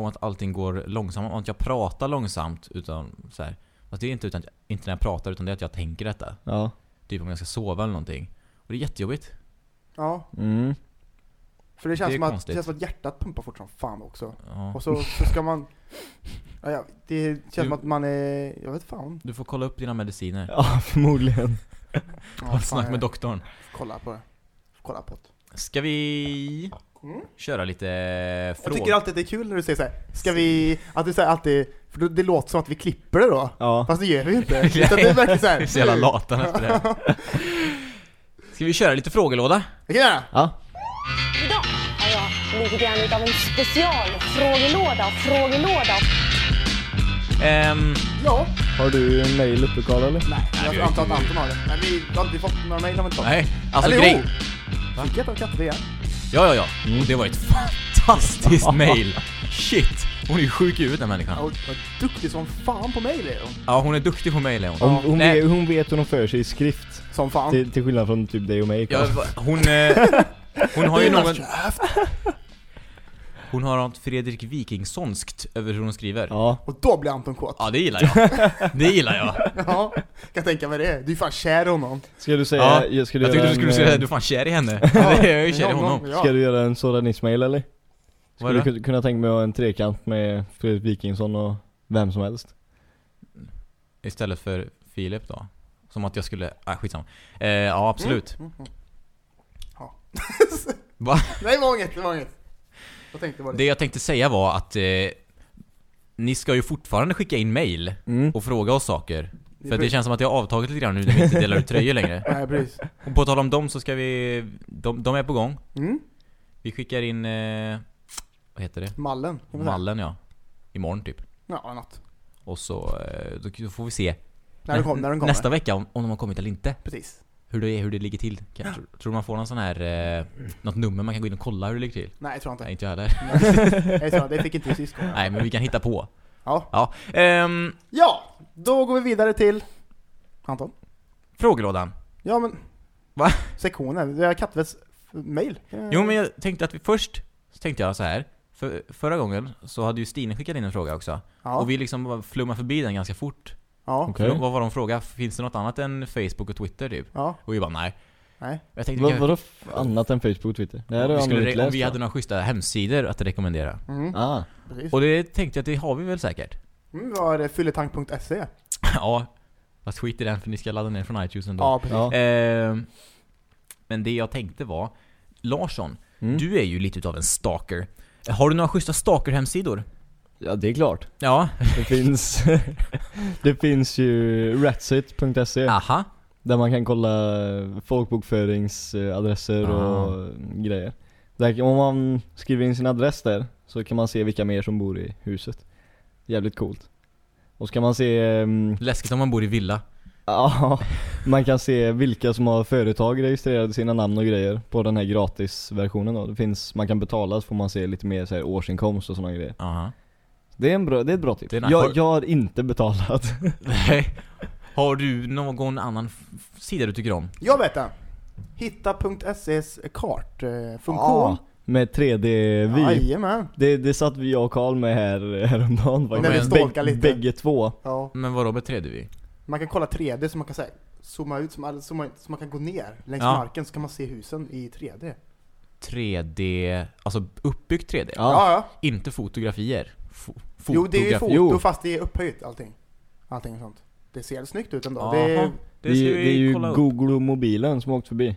A: om att allting går långsamt, om att jag pratar långsamt utan så här. Fast det är inte, utan, inte när jag pratar utan det är att jag tänker detta.
C: Ja.
A: Typ om jag ska sova eller någonting. Och det är jättejobbigt.
B: Ja,
C: Mm.
B: för det känns,
A: Det
B: som att,
A: konstigt.
B: det känns som att hjärtat pumpar fort som fan också.
A: Ja.
B: Och så, så ska man... Ja, ja, det känns
A: Du-
B: som att man är... Jag vet fan.
A: Du får kolla upp dina mediciner.
C: Ja, förmodligen.
B: Ja, fan,
A: Snack med doktorn.
B: kolla på det. Kolla på det.
A: Ska vi
B: Mm.
A: köra lite
B: Jag
A: frågor?
B: tycker alltid att det är kul när du säger så här. ska vi, att du säger alltid, för det låter som att vi klipper det då.
C: Ja.
B: Fast det gör vi ju inte. Utan det är verkligen
A: Vi är så jävla lata efter det. Ska vi köra lite frågelåda?
B: Det kan jag göra.
C: Ja.
D: Idag har jag lite grann utav en specialfrågelåda, frågelåda.
A: Ehm,
B: Ja.
C: Har du en mail uppe Karl eller?
B: Nej, jag antar att Anton har det. Men vi har inte fått några har vi inte
A: nej. Alltså
B: Eller
A: grej...
B: jo. Fick jag ett av katter igen?
A: Ja, ja, ja.
C: Mm.
A: Och det var ett fantastiskt mail. Shit. Hon är ju sjuk i huvudet den
B: Ja,
A: människan.
B: och vad duktig som fan på mejl är hon.
A: Ja, hon är duktig på mail är hon.
C: Hon, hon,
A: Nej.
C: vet, hon vet hur hon för sig i skrift.
B: Som fan.
C: Till, till skillnad från typ dig och mig
A: Ja, hon... Eh, hon har ju någon... Hon har något Fredrik Wikingssonskt över hur hon skriver.
C: Ja.
B: Och då blir Anton kåt.
A: Ja, det gillar jag. Det gillar jag.
B: Ja, kan tänka mig det. Du är fan kär i honom.
C: Ska du säga,
A: Ja,
C: jag, ska du
A: Jag
C: göra
A: tyckte du skulle
C: en,
A: säga
C: eh,
A: att du är fan kär i henne. Det är jag ju kär i honom.
B: Ja.
C: Ska du göra en sådan Ismail eller?
A: Vad
C: Skulle
A: är
C: du
A: det?
C: kunna tänka mig att ha en trekant med Fredrik Wikingsson och vem som helst?
A: Istället för Filip då. Som att jag skulle... Ah, skitsamma. Eh, ja, absolut.
B: Mm, mm. Ja.
A: Va?
B: Nej, det var inget, det var inget. Jag det.
A: Det jag tänkte säga var att eh, ni ska ju fortfarande skicka in mail
C: Mm.
A: och fråga oss saker. För det känns som att det har avtagit lite grann nu när vi inte delar ut tröjor längre.
B: Nej, precis.
A: Och på tal om dem så ska vi... De, de är på gång.
B: Mm.
A: Vi skickar in... Eh, vad heter det?
B: Mallen.
A: Mallen ja. Imorgon typ.
B: Ja, något.
A: Och så eh, då, då får vi se
B: När den, kom, när den kommer.
A: nästa vecka om, om de har kommit eller inte.
B: Precis.
A: Hur det är, hur det ligger till. Kan, tror, tror man får någon sån här... Eh, något nummer man kan gå in och kolla hur det ligger till?
B: Nej, jag tror inte.
A: Nej, inte jag heller.
B: Nej, jag tror, det fick inte vi sist.
A: Nej, men vi kan hitta på.
B: Ja.
A: Ja. Ehm,
B: Ja, då går vi vidare till Anton.
A: frågelådan.
B: Ja, men...
A: Va?
B: Sektionen. Det är Kattvets mail.
A: Jo men jag tänkte att vi först, så tänkte jag så här. För, förra gången så hade ju Stine skickat in en fråga också.
B: Ja.
A: Och vi liksom bara flummade förbi den ganska fort.
B: Ja.
C: Okej.
A: För Vad var de fråga? Finns det något annat än Facebook och Twitter typ?
B: Ja.
A: Och vi bara nej.
B: Nej.
A: Jag tänkte
C: Vad,
A: vi,
C: vadå f- annat än Facebook och Twitter? Det här har
A: vi
C: jag
A: skulle,
C: nog
A: re- om
C: läst
A: vi
C: va?
A: hade några schyssta hemsidor att rekommendera.
B: Mm.
C: Ah,
B: Precis.
A: Och det tänkte jag att det har vi väl säkert?
B: Mm, vad är det? Fylletank.se?
A: ja. Fast skit i den för ni ska ladda ner från iTunes ändå.
B: Ja, precis.
C: ja.
A: Ehm, men det jag tänkte var, Larsson,
C: Mm.
A: du är ju lite utav en stalker. Har du några schyssta stalker-hemsidor?
C: Ja, det är klart.
A: Ja.
C: Det finns, det finns ju ratsit.se
A: Aha.
C: där man kan kolla folkbokföringsadresser
A: Ah.
C: och grejer. Där, om man skriver in sin adress där så kan man se vilka mer som bor i huset. Jävligt coolt. Och så kan man se, ehm,
A: Läskigt om man bor i villa.
C: ja, man kan se vilka som har företag registrerade sina namn och grejer på den här gratisversionen då. Det finns, man kan betala så får man se lite mer så här, årsinkomst och sådana grejer.
A: Aha.
C: Det är, en bra, det är ett bra tips.
A: Det är nice.
C: jag, jag har inte betalat.
A: Nej. Har du någon annan sida du tycker om?
B: Jag vet den. Hitta.ses kartfunktion.
C: Ja, med 3D-vy.
B: Jajamän.
C: Det, det satt vi jag och Karl med här häromdagen
B: När vi
C: Bäg-
B: lite.
C: Bägge två.
B: Ja.
A: Men vadå med 3D?
B: Man kan kolla 3D så man kan säga zooma ut, som, eller zooma, så man kan gå ner längs
A: Ja.
B: marken så kan man se husen i 3D.
A: 3D, alltså uppbyggt 3D?
C: Ja.
B: Ja, ja.
A: Inte fotografier? Fo
B: Jo, det är ju
A: fotografi-
B: foto
C: Jo.
B: fast det är upphöjt allting. Allting sånt. det ser snyggt ut ändå.
A: Jaha.
B: Det är,
C: Det,
A: Det
C: är, det är ju
A: kolla upp.
C: Google-mobilen som åkt förbi.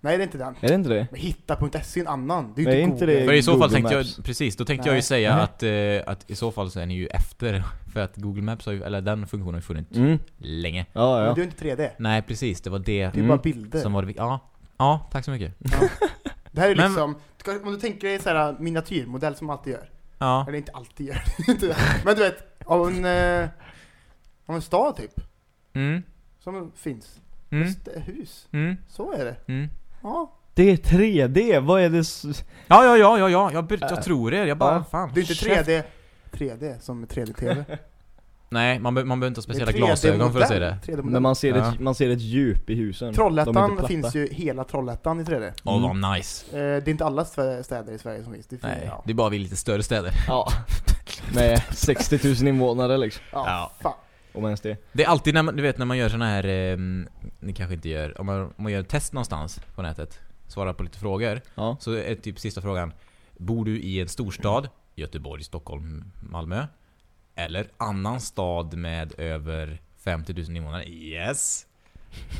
B: nej det är inte den.
C: Är det inte det?
B: Men hitta.se är en annan. Det är
C: Nej,
B: ju
C: inte
B: inte
C: det.
B: Google.
A: För i så fall
C: Google
A: tänkte jag, precis, då tänkte jag ju
B: Nej.
A: säga
C: Nej.
A: att, eh, att i så fall så är ni ju efter. För att Google Maps har ju, eller den funktionen har ju funnits
C: Mm.
A: länge.
C: Ja,
B: Men
C: ja.
B: det är ju inte 3D.
A: Nej precis, det var det
B: Det är
C: Mm.
B: bara bilder.
A: som var det Ja, ja tack så mycket.
B: Det här är
A: Men-
B: liksom, om du tänker dig en sån här miniatyrmodell som man alltid gör.
A: Ja,
B: Eller inte alltid gör, det. Men du vet, av en, eh, av en stad typ.
A: mm,
B: Som finns.
A: mm,
B: Ett hus.
A: mm,
B: Så är det.
A: mm.
B: Ja.
C: Det är 3D, vad är det? s-
A: Ja, ja, ja, ja, ja, jag, jag tror det. Jag bara,
C: Ja.
A: fan.
B: Det är inte
A: käft.
B: 3D, 3D som 3D-TV.
A: Nej, man, be, man behöver inte ha speciella
B: Det är 3D
A: glasögon för att se det.
B: 3D-modell.
C: Men man ser,
A: Ja.
C: ett, man ser ett djup i husen. De är
B: Trollhättan
C: platta.
B: finns ju, hela Trollhättan i 3D.
A: Åh,
C: Mm.
A: vad nice.
B: Eh, det är inte alla stä- städer i Sverige som finns. Det finns
A: Nej,
B: ja.
A: det är bara vi lite större städer.
C: Ja. Med 60 000 invånare liksom.
B: Ja,
A: Ja.
B: fan.
C: Om ens det.
A: Det är alltid när man, du vet när man gör såna här, eh, ni kanske inte gör, om man, om man gör ett test någonstans på nätet, svarar på lite frågor,
C: Ja.
A: så är typ sista frågan, bor du i en storstad, Göteborg, Stockholm, Malmö, eller annan stad med över 50 000 invånare? Yes!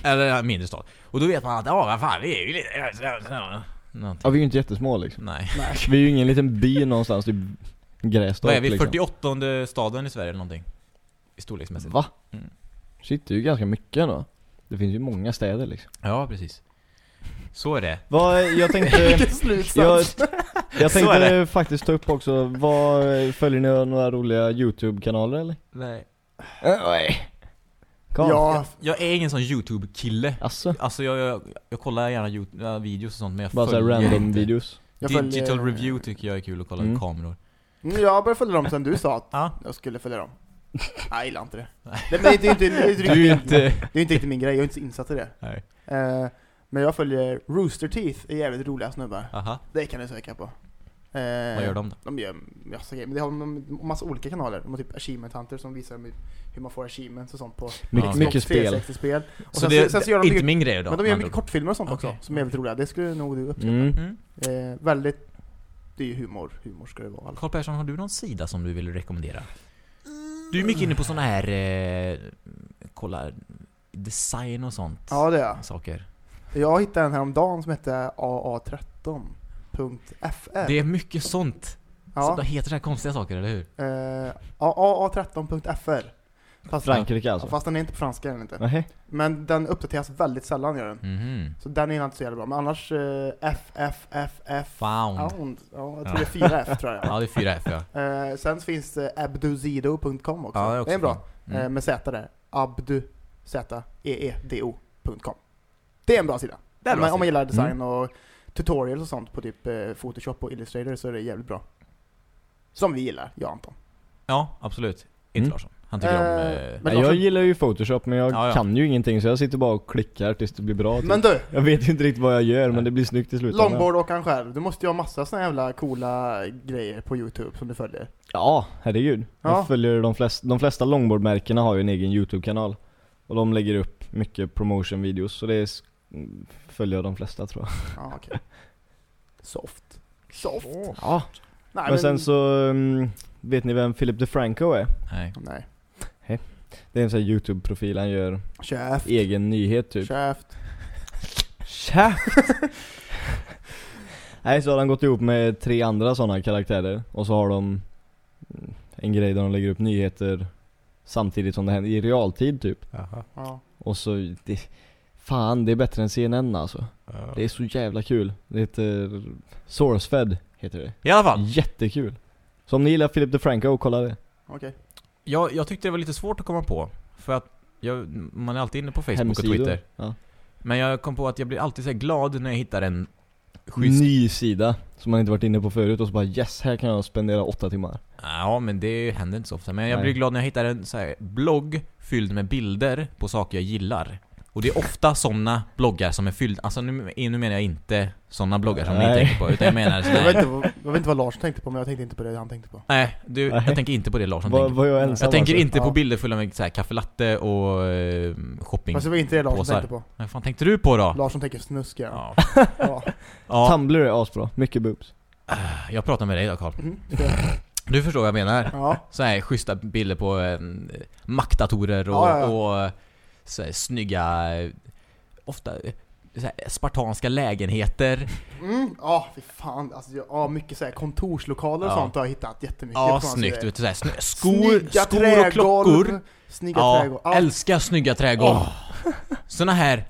A: Eller mindre stad. Och då vet man att, ja vad fan, vi är ju lite... Någonting.
C: Ja, vi är ju inte jättesmå liksom.
A: Nej.
B: Nej.
C: Vi är ju ingen liten by någonstans, typ Grästorp
A: Vad är vi?
C: liksom.
A: 48 staden i Sverige eller någonting? I storleksmässigt.
C: Va?
A: Mm.
C: Shit, det är ju ganska mycket då. Det finns ju många städer liksom.
A: Ja, precis. Så är det.
C: Vad, jag tänkte...
B: Vilken
C: jag! Jag tänkte faktiskt ta upp också, vad, följer ni några roliga YouTube-kanaler eller?
A: Nej.
C: Äh, Nej. Karl?
B: Ja,
A: Jag är ingen sån YouTube-kille.
C: Alltså,
A: Alltså jag, jag, jag kollar gärna YouTube, videos och sånt men jag
C: bara
A: följer
C: random
A: inte.
C: videos.
B: jag
A: Digital
B: följer-
A: review tycker jag är kul att kolla
C: Mm.
A: kameror.
B: Mm, Jag började följa dem sen du sa att
A: Ja.
B: jag skulle följa dem. Nej, jag gillar inte det. Nej, men det är inte, det är inte, det är inte,
A: Du är
B: riktigt-
A: inte...
B: det är inte riktigt min grej, jag är inte så insatt i det.
A: Nej.
B: Eh, men jag följer Rooster Teeth, är jävligt roliga snubbar.
A: Aha.
B: Det kan du söka på. Eh,
A: Vad gör de då?
B: De gör massa grejer, men det har de massa olika kanaler. De har typ Achievement Hunter som visar hur- man får achievements och sånt på
C: My,
A: Ja.
C: Mycket spel.
B: 360-spel. Och
A: Så
B: sen,
A: det
B: sen så gör de
A: inte
B: mycket,
A: min grej då?
B: men de gör mycket kortfilmer och sånt
A: Okej.
B: också, som är väldigt roliga. Det skulle nog du uppskatta.
C: Mm.
A: Mm.
B: Eh, väldigt, det är ju humor, humor ska det vara.
A: Karl Persson, har du någon sida som du vill rekommendera? Du är mycket inne på såna här, eh, kolla, design och sånt.
B: Ja det är jag.
A: Saker.
B: Jag hittade en häromdagen som hette AA13.fr.
A: Det är mycket sånt. Så
B: ja.
A: det heter så här konstiga saker, eller hur?
B: Eh, AA13.fr. Fast,
C: Frankrike alltså?
B: fast den är inte på franska den inte.
C: Nej.
B: Men den uppdateras väldigt sällan gör den.
A: Mhm.
B: Så den är inte så jävla bra. Men annars eh, FFFF
A: Found.
B: Found. Ja, jag tror det är 4F tror jag.
A: Ja, det är 4F ja.
B: Eh, sen finns det abduzido.com också.
A: Ja, det är
B: det
A: också
B: är bra.
A: Mm.
B: Eh, med Z där. Abdu Z E E D O.com. Det är en bra sida.
A: Det är
B: om,
A: bra
B: man, om man gillar design
C: Mm.
B: och tutorials och sånt på typ eh, Photoshop och Illustrator så är det jävligt bra. Som vi gillar, jag och Anton.
A: Ja, absolut. Inte
C: Mm.
A: Larsson. Han tycker om...
B: Eh,
A: Eh,
B: men-
C: jag gillar ju photoshop men jag
A: Ja, ja.
C: kan ju ingenting så jag sitter bara och klickar tills det blir bra typ.
B: Men du,
C: Jag vet ju inte riktigt vad jag gör men det blir snyggt i slutändan
B: longboardåkaren själv. Du måste ju ha massa såna jävla coola grejer på Youtube som du följer.
C: Ja, herregud.
B: Ja.
C: Jag följer de flesta, de flesta longboardmärkena har ju en egen YouTube-kanal. Och de lägger upp mycket promotion-videos, så det är, följer jag de flesta tror jag.
B: Ja, okej. Soft. Soft.
C: Ja.
B: Nej,
C: Men sen så, mm, vet ni vem Philip DeFranco är?
A: nej.
B: Nej.
C: Det är en sån här YouTube-profil, han gör
B: Käft.
C: egen nyhet typ.
B: Käft.
C: Käft! Nej, så har han gått ihop med tre andra sådana karaktärer och så har de mm, en grej där de lägger upp nyheter samtidigt som det händer i realtid typ.
B: Ja.
C: Och så, det, fan det är bättre än CNN alltså. Det är så jävla kul. Det heter Sourcefed, heter det.
A: I alla fall.
C: Jättekul. Så om ni gillar Philip DeFranco, kolla det.
B: Okej.
A: Jag, jag tyckte det var lite svårt att komma på. För att jag, man är alltid inne på Facebook och
C: Hemsidor.
A: Twitter.
C: Ja.
A: Men jag kom på att jag blir alltid så här glad när jag hittar en schysst...
C: Ny sida som man inte varit inne på förut och så bara yes, här kan jag spendera åtta timmar.
A: Ja, men det händer inte så ofta. Men jag
C: Nej.
A: blir glad när jag hittar en så här blogg fylld med bilder på saker jag gillar. Och det är ofta såna bloggar som är fyllda, alltså nu, nu menar jag inte såna bloggar som
C: Nej.
A: ni tänker på, utan jag menar
B: Jag, vet
A: här,
B: inte, vad- jag vet inte vad Lars tänkte på, men jag tänkte inte på det han tänkte på.
A: Nej, du,
C: Nej.
A: jag tänker inte på det Larsson
C: Var,
A: tänker på.
C: var jag ensam
A: Jag tänker
C: alltså?
A: inte på
B: Ja.
A: bilder fulla med så här, kaffe latte och eh, shopping.
B: Fast det var inte det
A: Påsar.
B: tänkte på.
A: Vad fan tänkte du på då?
B: Larsson tänker snusk ja.
A: Ja.
B: ja.
A: ja.
C: Tumblr är asbra, mycket boobs.
A: Jag pratar med dig då Karl.
B: Mhm.
A: Du förstår vad jag menar?
B: Ja.
A: Så här schyssta bilder på eh, maktdatorer och,
B: Ja, ja,
A: och så här, snygga, ofta så här, spartanska lägenheter.
B: Mm, ja fy fan. Alltså, ja, mycket så här kontorslokaler och
A: Ja.
B: sånt har jag hittat jättemycket
A: Ja,
B: på
A: snyggt. Vet du, så här, snö, skor,
B: Snygga
A: skor och klockor.
B: Snygga
A: Ja,
B: trägolv. Ja.
A: älskar snygga trägolv. Såna här,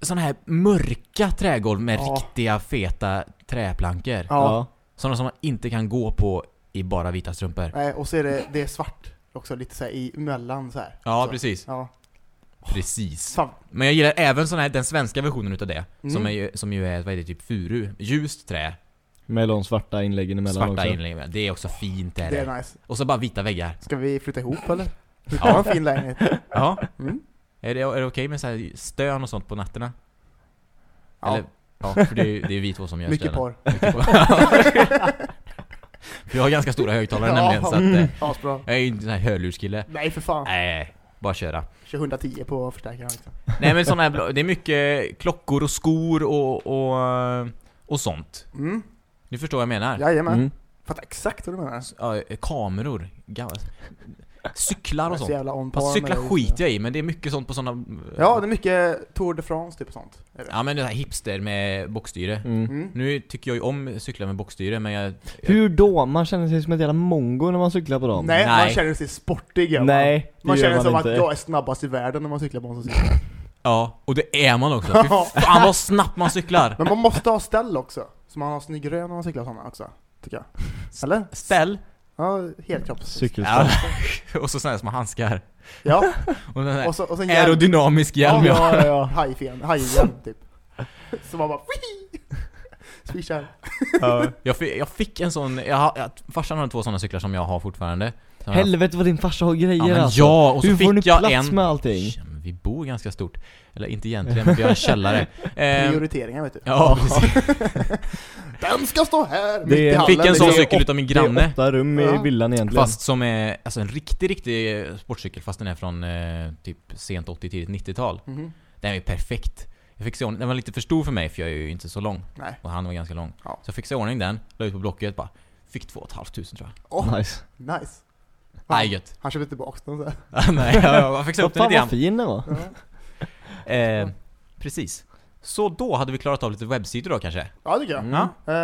A: såna här mörka trägolv med
B: Ja.
A: riktiga feta träplankor.
B: Ja.
A: Såna som man inte kan gå på i bara vita strumpor.
B: Nej, och så är det, det är svart också, lite så här i emellan så här.
A: Ja,
B: så.
A: precis.
B: Ja.
A: Precis.
B: Fan.
A: Men jag gillar även sån här, den svenska versionen utav det.
B: Mm.
A: Som, är, ju- som ju är, vad är det, typ furu. Ljust trä.
C: Med de svarta inläggen emellan
A: Svarta
C: också.
A: inlägg. Det är också fint det är
B: Det
A: det.
B: är nice.
A: Och så bara vita väggar.
B: Ska vi flytta ihop eller?
A: Ja.
B: har en fin lägenhet.
A: Ja.
B: Mm.
A: Är det, är det okej med så här stön och sånt på nätterna?
B: Ja.
A: Eller, ja, för det är, det är vi två som gör
B: Mycket
A: stönen.
B: porr.
A: Mycket porr. För jag har ganska stora högtalare
B: Ja.
A: nämligen så att
B: Mm.
A: eh, jag är ju inte en sån här hörlurskille.
B: Nej för fan.
A: Nej, bara köra.
B: Kör 110 på förstärkaren liksom.
A: Nej men såna här, det är mycket klockor och skor och, och, och sånt.
B: Mm.
A: Ni förstår vad jag menar?
B: Jajamän.
C: Mm.
B: Fattar exakt vad du menar.
A: Ja, kameror, cyklar
B: Jag
A: och
B: så
A: sånt.
B: par
A: Fast cyklar skiter jag i, men det är mycket sånt på såna...
B: Ja, det är mycket Tour de France typ och sånt.
A: Ja men det här hipster med bockstyre.
C: Mm.
B: Mm.
A: Nu tycker jag ju om cyklar med bockstyre, men jag...
C: Hur då? Man känner sig som ett jävla mongo när man cyklar på dem.
B: Nej, man
A: Nej.
B: känner sig sportig man.
C: Nej,
B: Man känner
C: man
B: som
C: inte.
B: att jag är snabbast i världen när man cyklar på en sån cykel.
A: Ja, och det är man också. Fy fan vad snabbt man cyklar!
B: Men man måste ha ställ också. Så man har snygg rön när man cyklar sådana också. Tycker jag. Eller?
A: Ställ.
B: Ja, helkropps.
C: Cykelställ.
A: Ja. och så här små handskar.
B: Ja,
A: Och den här
B: och så, och så en hjälm.
A: aerodynamisk hjälm ja.
C: Ja, ja, ja.
B: Hajfen, hajhjälm typ. Så man bara Swishar.
A: Jag, fick, jag fick en sån, jag, har- jag, farsan har två såna cyklar som jag har fortfarande.
C: Helvete vad din farsa har grejer
A: Ja men
C: alltså.
A: ja, och så
C: Hur får ni
A: fick jag
C: plats
A: en...
C: med allting?
A: Vi bor ganska stort. Eller inte egentligen, men vi har en källare. Eh,
B: Prioriteringar vet du.
A: ja, precis.
B: Den ska stå här! mitt
C: Det
B: i
C: är-
B: hallen,
A: Fick en sån cykel utav min
C: Det är
A: granne.
C: åtta rum i
B: Ja.
C: villan egentligen.
A: Fast som är, alltså en riktig, riktig sportcykel fast den är från eh, typ sent 80 tidigt 90-tal.
B: Mhm.
A: Den är perfekt. Jag fick se ordning, den var lite för stor för mig för jag är ju inte så lång.
B: Nej.
A: Och han var ganska lång.
B: Ja.
A: Så jag fick se ordning den, la ut på Blocket bara. Fick två och ett halvt tusen tror jag.
B: Åh,
C: Nice.
B: nice.
A: Nej gött.
B: Han köpte tillbaks den så här.
A: Nej, jag, jag
C: Vad
A: upp den lite
C: vad
A: grann.
C: fin den var.
A: Eh, precis. Så då hade vi klarat av lite webbsidor då kanske?
B: Ja, det tycker jag.
C: Mm.
A: Ja.
B: Eh,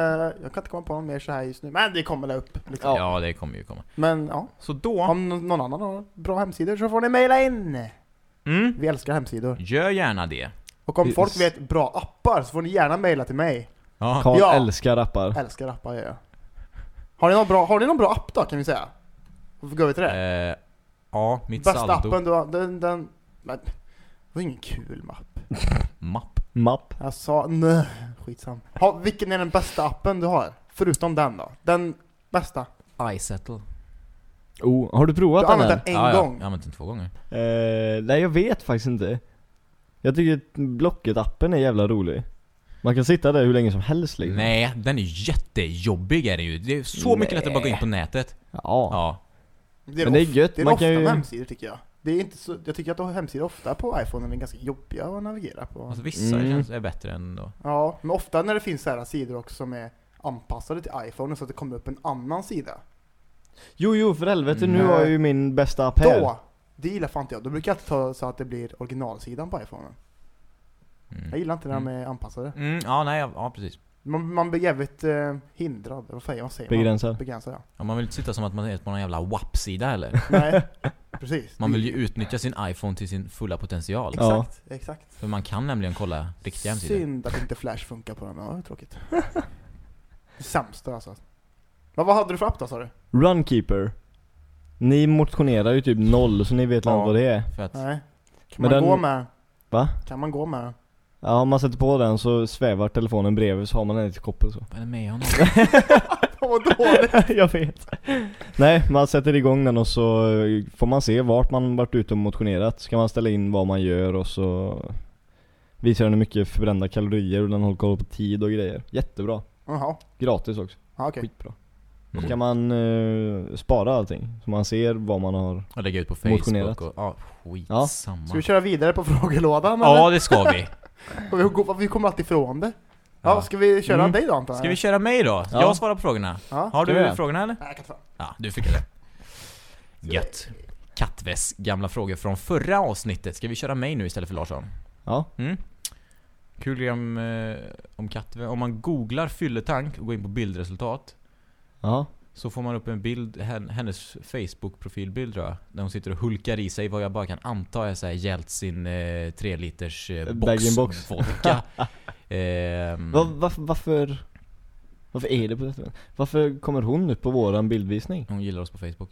B: jag kan inte komma på någon mer så här just nu, men det kommer väl upp. Liksom.
C: Ja.
A: Det kommer ju komma.
B: Men ja,
A: Så då...
B: om någon annan har bra hemsidor så får ni mejla in.
A: Mm,
B: Vi älskar hemsidor.
A: gör gärna det.
B: Och om
C: Vi-
B: folk vet bra appar så får ni gärna mejla till mig.
A: Ja.
C: Karl
B: Ja.
C: älskar rappar.
B: Älskar appar gör jag. Har ni någon bra, har ni någon bra app då kan vi säga? Får vi gå över till det?
A: Eh, ja, mitt
B: Bästa
A: saldo.
B: appen du har, den, den, men, det var ingen kul mapp.
A: Mapp.
C: Mapp.
B: Jag sa, nej, skitsam. Ha, vilken är den bästa appen du har? Förutom den då? Den bästa?
A: iSettle.
C: Oh, har du
B: Du
C: provat
B: har
C: den
B: använt
C: än?
B: den en
A: ja, ja.
B: gång?
A: Jag har använt den två gånger.
C: Eh, nej jag vet faktiskt inte. Jag tycker att Blocket-appen är jävla rolig. Man kan sitta där hur länge som helst liksom.
A: Nej, den är jättejobbig är det ju. Det är så mycket
C: Nej.
A: lättare att bara gå in på nätet.
C: Ja.
A: Ja.
B: Det
C: Men det är gött,
B: Det är
C: man
B: ofta
C: kan ju-
B: med hemsidor tycker jag. Det är inte så, jag tycker att de har hemsidor ofta på iPhone är ganska jobbiga att navigera på.
A: Alltså vissa
C: Mm.
A: känns är bättre än då.
B: Ja, men ofta när det finns så här sidor också som är anpassade till iPhone så att det kommer upp en annan sida.
C: Jo jo för helvete, nu
B: Mm.
C: har jag ju min bästa app här.
B: Då, det gillar fan inte jag. Då brukar jag alltid ta så att det blir originalsidan på iPhone. Jag
A: Mm.
B: gillar inte när de
A: Mm.
B: är anpassade.
A: Mm, ja, nej, ja, ja precis.
B: Man, man blir jävligt eh, hindrad, vad säger, vad säger
C: Begränsad.
B: man? Begränsad. ja.
A: Ja, man vill inte sitta som att man är på någon jävla WAP-sida heller.
B: Nej, precis.
A: Man vill ju utnyttja sin iPhone till sin fulla potential.
C: Ja.
B: Exakt, exakt.
A: För man kan nämligen kolla riktiga hemsidor.
B: Synd att inte Flash funkar på den, ja, det är tråkigt. Det sämsta alltså. Men vad hade du för app då sa du?
C: Runkeeper. Ni motionerar ju typ noll så ni vet
A: Ja.
C: inte vad det är.
A: För att,
B: Nej. Kan
C: Men
B: man
C: den-
B: gå med?
C: Va?
B: Kan man gå med?
C: Ja om man sätter på den så svävar telefonen bredvid så har man den ett koppel så.
A: vad är det med honom?
B: Vad dåligt!
C: jag vet. Nej, man sätter igång den och så får man se vart man varit ute och motionerat. Så kan man ställa in vad man gör och så visar den hur mycket förbrända kalorier och den håller koll på tid och grejer. Jättebra.
B: Jaha,
C: Gratis också.
B: ja, okej.
C: Skitbra.
A: Mm.
C: Så kan man eh, spara allting. Så man ser vad man har.
A: Och lägga ut på Facebook
C: Motionerat.
A: och... Ja, skitsamma.
B: Ska vi köra vidare på frågelådan
A: Ja,
B: eller?
A: det ska vi.
B: Och vi, går- vi kommer alltid ifrån det. Ja, ska vi köra
C: Mm.
B: dig då Anton?
A: Ska vi köra mig då?
C: Ja.
A: Jag svarar på frågorna.
B: Ja.
A: Har du
C: göra?
A: frågorna eller?
B: Nej, jag kan ta.
A: Ja, du fick det. Gött. Kattväs gamla frågor från förra avsnittet. Ska vi köra mig nu istället för Larsson?
C: Ja.
A: Mm. Kul grej om, eh, om Kattve. Om man googlar fylletank och går in på bildresultat
C: Ja.
A: Så får man upp en bild, hen- hennes Facebook-profilbild tror jag. Där hon sitter och hulkar i sig vad jag bara kan anta är såhär Jeltsin eh, 3 liters eh, box,
C: Bag-in-box.
A: vodka. Ehm,
C: Va, varför, varför, varför är det på detta? Varför kommer hon upp på våran bildvisning?
A: Hon gillar oss på Facebook.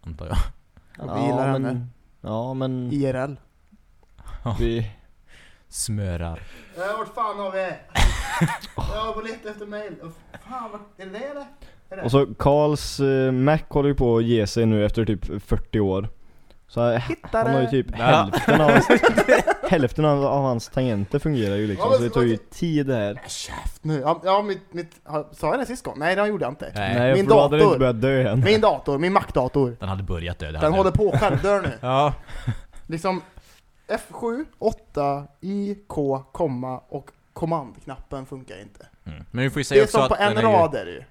A: Antar jag.
B: Och vi gillar henne.
C: men, Ja men
B: IRL.
C: vi,
A: Smörar.
B: Ja, vart fan har vi? Jag var lite efter mail. Fan, vart, är det det eller? Är det?
C: Och så Karls eh, Mac håller ju på att ge sig nu efter typ 40 år Så
B: Hittade.
C: han har ju typ
A: Ja.
C: hälften av hans, hälften av, av hans tangenter fungerar ju liksom
B: Ja,
C: Så det tar ju tid det här
B: Käft nu. Ja, ja mitt, mitt, sa jag det sist gång? Nej det gjorde jag inte.
A: Nej,
B: Min
C: för då hade det
B: dator.
C: inte börjat dö än
B: Min dator, min Mac-dator.
A: den hade börjat dö. det
B: Den
A: hade
B: håller på att självdö nu.
A: Ja.
B: Liksom F7, 8, I, K, komma och kommandknappen funkar inte.
A: Mm. Men vi får ju
B: Det
A: säga
B: är
A: också
B: som
A: att
B: på en
A: den är ju,
B: rad är det ju.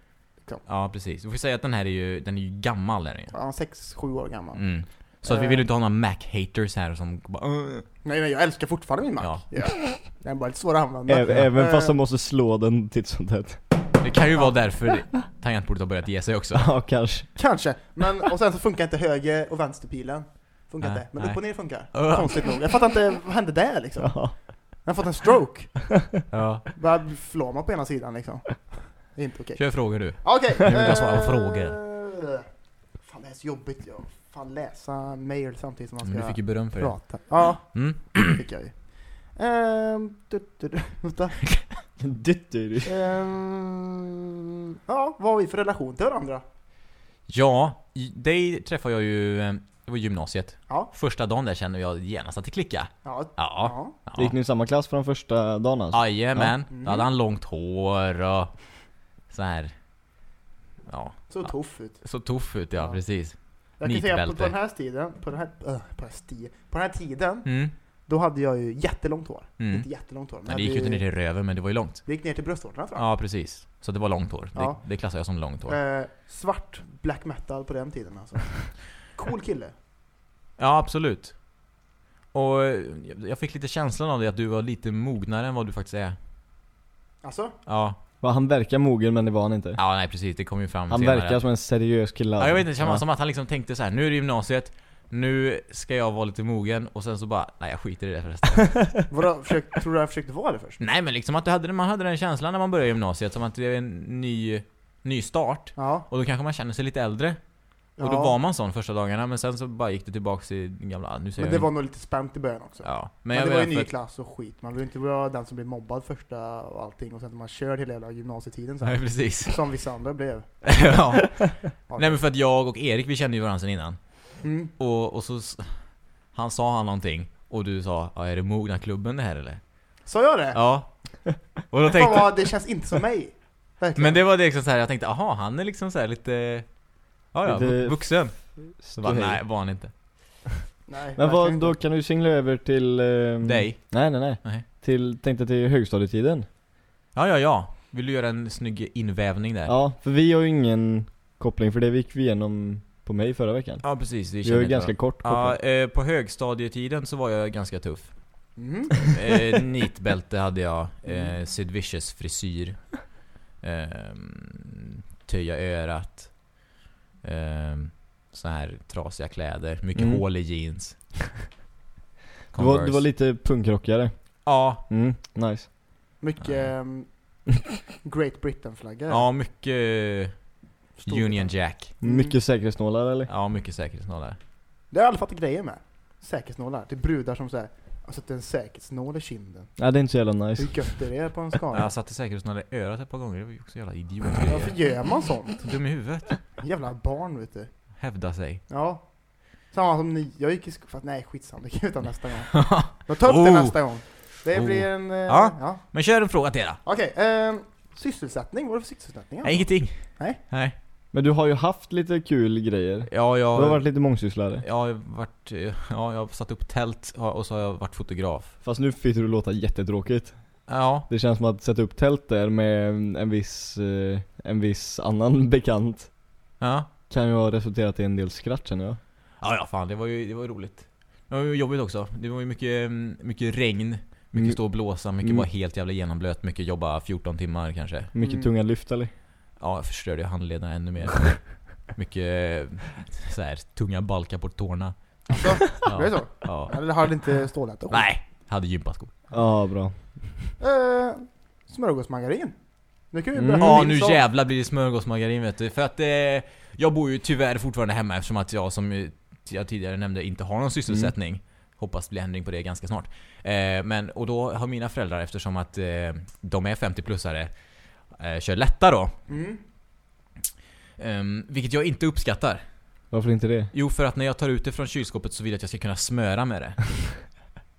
A: Ja precis. Vi får säga att den här är ju, den är ju gammal den är ju.
B: Ja, 6-7 år gammal.
A: Mm. Så att vi
B: Eh.
A: vill ju inte ha några Mac-haters här som bara "Åh."
B: Nej men jag älskar fortfarande min Mac.
A: Ja.
B: Ja. Den är bara lite svår att använda.
C: Även
B: Eh,
C: fast de måste slå den titt som tätt
A: Det kan ju vara därför tangentbordet har börjat ge sig också.
C: Ja kanske
B: Kanske, men och sen så funkar inte höger och vänsterpilen. Funkar
A: Nej,
B: inte, men
A: nej.
B: upp och ner funkar.
A: Öh.
B: Konstigt nog. Jag fattar inte, vad hände där liksom?
C: Ja.
B: Jag har fått en stroke.
A: Ja.
B: Bara flåma på ena sidan liksom. Det är inte okej.
A: Kör frågor du.
B: Okej.
A: Jag vill bara svara på
B: eh,
A: frågor.
B: Fan det är så jobbigt. Jag fan läsa mail samtidigt som man
A: Men
B: ska
A: du fick ju beröm för det.
B: prata. Ja,
A: Mm.
B: det fick jag ju. Ehm, du, du, du, vänta.
C: Dytter
B: Ehm, ja, vad har vi för relation till varandra?
A: Ja, dig träffade jag ju, eh, det var gymnasiet.
B: Ja.
A: Första dagen där kände jag genast att det klickade.
B: Ja.
A: Ja.
B: ja.
C: Gick ni i samma klass från första dagen alltså?
A: Jajamän.
B: Ja.
A: Då hade han långt hår och så här. Ja,
B: Så tuff ut.
A: så tuff ut ja,
B: Ja.
A: precis.
B: Jag kan säga på, på den här tiden, på den här, äh, på den här, sti, på den här tiden,
A: Mm.
B: då hade jag ju jättelångt hår.
A: Mm.
B: Inte jättelångt hår, men
A: Men det gick ju inte ner till röven men det var ju långt.
B: Det gick ner till bröstvårtorna tror jag.
A: Ja, precis. Så det var långt hår.
B: Ja.
A: Det, det klassar jag som långt hår.
B: Eh, svart black metal på den tiden alltså. Cool kille.
A: Ja, absolut. Och eh, jag fick lite känslan av det att du var lite mognare än vad du faktiskt är.
B: Alltså?
A: Ja,
C: Han verkar mogen men det var han inte
A: ja nej precis. Det kom ju fram
C: Han
A: senare.
C: verkar som en seriös kille
A: Ja, jag vet inte, det känns
C: Ja.
A: som att han liksom tänkte så här: nu är det gymnasiet, nu ska jag vara lite mogen och sen så bara, nej jag skiter i det förresten.
B: Vadå, försök, tror du jag försökte vara det först?
A: nej men liksom att du hade, man hade den känslan när man började gymnasiet, som att det är en ny, ny start.
B: Ja.
A: Och då kanske man känner sig lite äldre. Och då
B: Ja.
A: var man sån första dagarna, men sen så bara gick det tillbaks till den gamla, nu
B: Men det
A: jag
B: var nog lite spänt i början också.
A: Ja, men,
B: Men, det var ju ny
A: att-
B: klass och skit. Man vill inte vara den som blir mobbad första och allting och sen man kör hela jävla gymnasietiden
A: Nej
B: sen.
A: precis.
B: Som vissa andra blev.
A: ja.
B: Ja.
A: Nej men för att jag och Erik, vi kände ju varandra sen innan.
B: Mm.
A: Och, och så, han sa han någonting, och du sa ja, är det mogna klubben det här eller?
B: Sa jag det?
A: Ja. Och då
B: Fan
A: tänkte
B: vad, det känns inte som mig. Verkligen.
A: Men det var det liksom så här, jag tänkte, aha han är liksom så här lite, ja ja, vu- vuxen. Så bara, nej var han inte.
B: Nej,
C: Men vad,
B: verkligen
C: då
B: inte.
C: kan du singla över till... ehm,
A: Dig?
C: Nej nej nej
A: Nej.
C: Till, tänkte till högstadietiden
A: Ja ja ja. Vill du göra en snygg invävning där?
C: Ja, för vi har ju ingen koppling för det gick vi igenom på mig förra veckan
A: Ja precis, vi
C: Vi har
A: känner
C: ju
A: inte
C: ganska
A: varandra.
C: kort koppling
A: Ja, eh, på högstadietiden så var jag ganska tuff.
B: Mhm.
A: Eh, nitbälte hade jag, eh, Sid Vicious frisyr. Eh, töja örat. Eh, så här trasiga kläder, mycket
C: Mm.
A: hål i jeans.
C: du, var, du var lite punkrockare
A: Ja,
C: Mm, nice
B: Mycket ehm, Great Britain-flagga.
A: ja mycket
B: Stor.
A: Union Jack.
B: Mm.
C: Mycket säkerhetsnålar eller?
A: Ja, mycket säkerhetsnålar.
B: Det har jag aldrig fattat grejer med. Säkerhetsnålar. Det är brudar som säger har satt en säkerhetsnål i kinden.
C: Nej det är inte så jävla nice
B: Hur gött är det på en skala?
A: Jag satte säkerhetsnålar i örat ett par gånger, det var ju också jävla idiot.
B: Varför gör man sånt?
A: Dum i huvudet.
B: Jävla barn vet du.
A: Hävda sig.
B: Ja. Samma som ni. Jag gick i skolan. Nej skitsamma, det kan vi ta nästa gång. Jag tar upp det
A: Oh.
B: nästa gång. Det
A: Oh.
B: blir en... eh,
A: Ja.
B: ja.
A: Men kör en fråga till då.
B: Okej, ehm, sysselsättning. Vad är det för sysselsättning?
A: Nej, ingenting.
B: Nej.
A: Nej.
C: Men du har ju haft lite kul grejer
A: Ja, jag...
C: Du har varit lite mångsysslare
A: Jag har varit, ja jag har satt upp tält och så har jag varit fotograf.
C: Fast nu fick du låta jättetråkigt
A: Ja.
C: Det känns som att sätta upp tält där med en viss, eh, en viss annan bekant
A: Ja.
C: kan ju ha resulterat i en del skratt känner jag.
A: Ja, ja fan det var ju det var ju roligt. Det var ju jobbigt också. Det var ju mycket, mm, mycket regn, mycket
C: Mm.
A: stå och blåsa, mycket
C: Mm.
A: vara helt jävla genomblöt, mycket jobba 14 timmar kanske.
C: Mycket
B: Mm.
C: tunga lyft eller?
A: Ja, jag förstörde ju handlederna ännu mer. mycket eh, så här, tunga balkar på tårna.
B: Alltså,
A: Ja.
B: är det så?
A: Ja.
B: Eller hade inte stålat och skit?
A: Nej, hade gympaskor.
C: Ja, bra.
B: Eh, smörgåsmargarin. Nu kan vi
C: Mm.
B: berätta
A: Ja, nu
B: sak.
A: jävlar blir det smörgåsmargarin vet du. För att eh, jag bor ju tyvärr fortfarande hemma eftersom att jag som jag tidigare nämnde inte har någon sysselsättning. Hoppas bli ändring på det ganska snart. Eh, men, och då har mina föräldrar, eftersom att eh, de är 50-plussare, eh, kör lätta då.
B: Mm.
A: Ehm, vilket jag inte uppskattar.
C: Varför inte det?
A: Jo, för att när jag tar ut det från kylskåpet så vill jag att jag ska kunna smöra med det.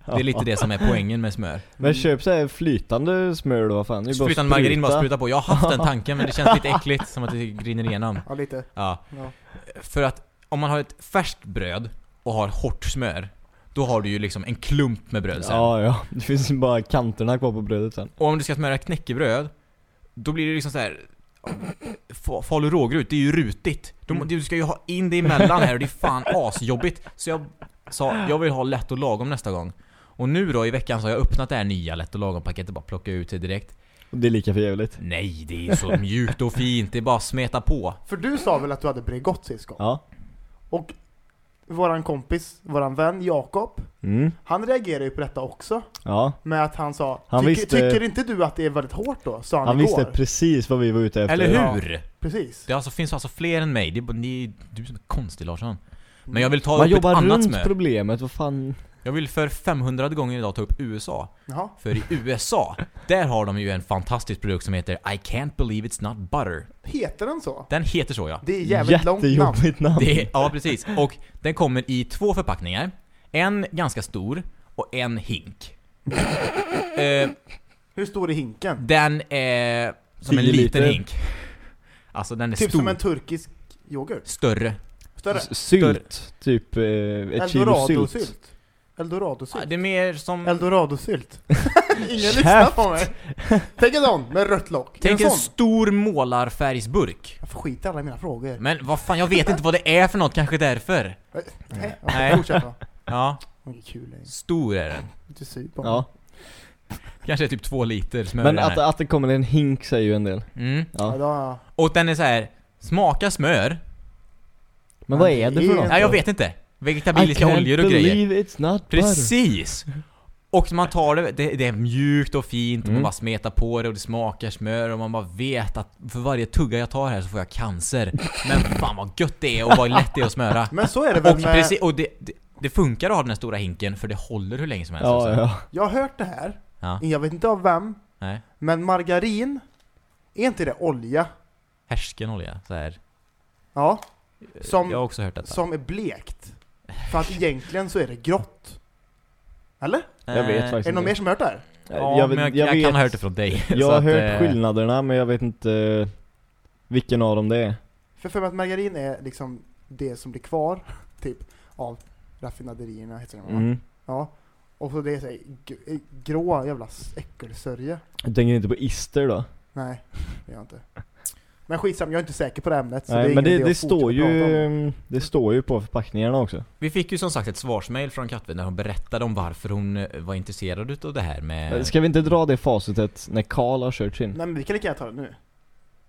A: Det är lite det som är poängen med smör.
C: Men köp så här flytande smör då, vad fan. Det är bara att
A: Flytande margarin bara
C: spruta.
A: spruta på. Jag har haft den tanken men det känns lite äckligt, som att det rinner igenom.
B: Ja, lite.
A: Ja.
B: Ja.
A: För att om man har ett färskt bröd och har hårt smör, då har du ju liksom en klump med bröd sen.
C: Ja, ja. Det finns bara kanterna kvar på brödet sen.
A: Och om du ska smöra knäckebröd, då blir det liksom så här. Fa- Falu rågrut, det är ju rutigt. Du,
B: Mm.
A: du ska ju ha in det emellan här och det är fan asjobbigt. Så jag sa, jag vill ha lätt och lagom nästa gång. Och nu då i veckan så har jag öppnat det här nya lätt och lagom paketet, bara plocka ut det direkt.
C: Och det är lika för jävligt.
A: Nej, det är så mjukt och fint, det är bara att smeta på.
B: För du sa väl att du hade Bregott sist gång?
C: Ja.
B: Och våran kompis, våran vän Jakob,
C: Mm.
B: han reagerade ju på detta också.
C: Ja.
B: Med att han sa
C: Han
B: "Tycker-
C: visste-
B: Tycker inte du att det är väldigt hårt då? Sa han,
C: Han
B: igår.
C: visste precis vad vi var ute efter.
A: Eller
B: Ja.
A: hur?
B: Precis.
A: Det alltså, finns alltså fler än mig, det är, ni, du som är konstig Larsson. Men jag vill ta
C: Man
A: upp ett
C: jobbar
A: annat
C: runt
A: smör.
C: problemet, vad fan.
A: Jag vill för 500 gånger idag ta upp USA.
B: Jaha.
A: För i USA, där har de ju en fantastisk produkt som heter I can't believe it's not butter.
B: Heter den så?
A: Den heter så ja.
B: Det är jävligt långt namn.
C: Jättejobbigt namn.
A: Det är, ja precis. Och den kommer i två förpackningar. En ganska stor och en hink. eh,
B: Hur stor är hinken?
A: den är som en
C: 10
A: liten
C: liter.
A: hink. Alltså den är
B: Typ
A: stor.
B: som en turkisk yoghurt?
A: Större.
B: Större?
C: S- Sylt. Typ eh, ett kilo sylt.
B: Eldorado-sylt? Eldorado-sylt?
A: Ja, det är mer som...
B: Eldorado-sylt? Ingen lyssnar på mig. Tänk en sån med rött lock.
A: Tänk
B: en
A: en stor målarfärgsburk.
B: Jag får skit i alla mina frågor.
A: Men vad fan, jag vet inte vad det är för något, kanske därför.
B: Nej,
A: Nej.
B: Nej. Fortsätt då.
A: Ja,
B: kul
A: stor är den.
B: Inte sur på mig.
C: Ja.
A: Kanske är typ två liter smör
C: Men
A: i
C: att, att det kommer en hink säger ju en del.
A: Mm.
B: Ja,
C: Ja.
A: Och den är så här. smaka smör.
C: Men vad är det för något?
A: Ja, jag vet inte. Vegetabiliska oljor och grejer.
C: it's not.
A: Precis! Och man tar det, det, det är mjukt och fint och man
C: Mm.
A: bara smetar på det och det smakar smör och man bara vet att för varje tugga jag tar här så får jag cancer. Men fan vad gött det är och vad lätt det är att smöra.
B: Men så är det väl
A: Och,
B: med...
A: precis, och det, det, det funkar att ha den här stora hinken för det håller hur länge som helst
C: Ja, ja.
B: Jag har hört det här.
A: Ja.
B: Jag vet inte av vem.
A: Nej.
B: Men margarin, är inte det olja?
A: Härsken olja, så här.
B: Ja. Som,
A: Jag har också hört detta.
B: som är blekt. För att egentligen så är det grått. Eller?
C: Jag vet
A: Eh,
C: faktiskt
B: Är det någon mer som har hört det här?
A: Ja,
C: jag,
A: men jag,
C: vet-
A: jag,
C: jag, vet,
A: kan ha hört det från dig.
C: Jag
A: så
C: har
A: att,
C: hört
A: eh,
C: skillnaderna men jag vet inte eh, vilken av dem det är.
B: För för mig att margarin är liksom det som blir kvar, typ, av raffinaderierna heter det va?
C: Mm.
B: Ja. Och så det är så här, g- grå jävla äckelsörja.
C: Jag tänker inte på ister då.
B: Nej, det gör jag inte. Men skitsam, jag är inte säker på det ämnet. Så
C: Nej,
B: det är
C: men det, det står ju. Det står ju på förpackningarna också.
A: Vi fick ju som sagt ett svarsmail från Kattvin där hon berättade om varför hon eh, var intresserad utav det här med...
C: Ska vi inte dra det facitet när Karl har kört sin?
B: Nej men vi kan lika gärna ta det nu.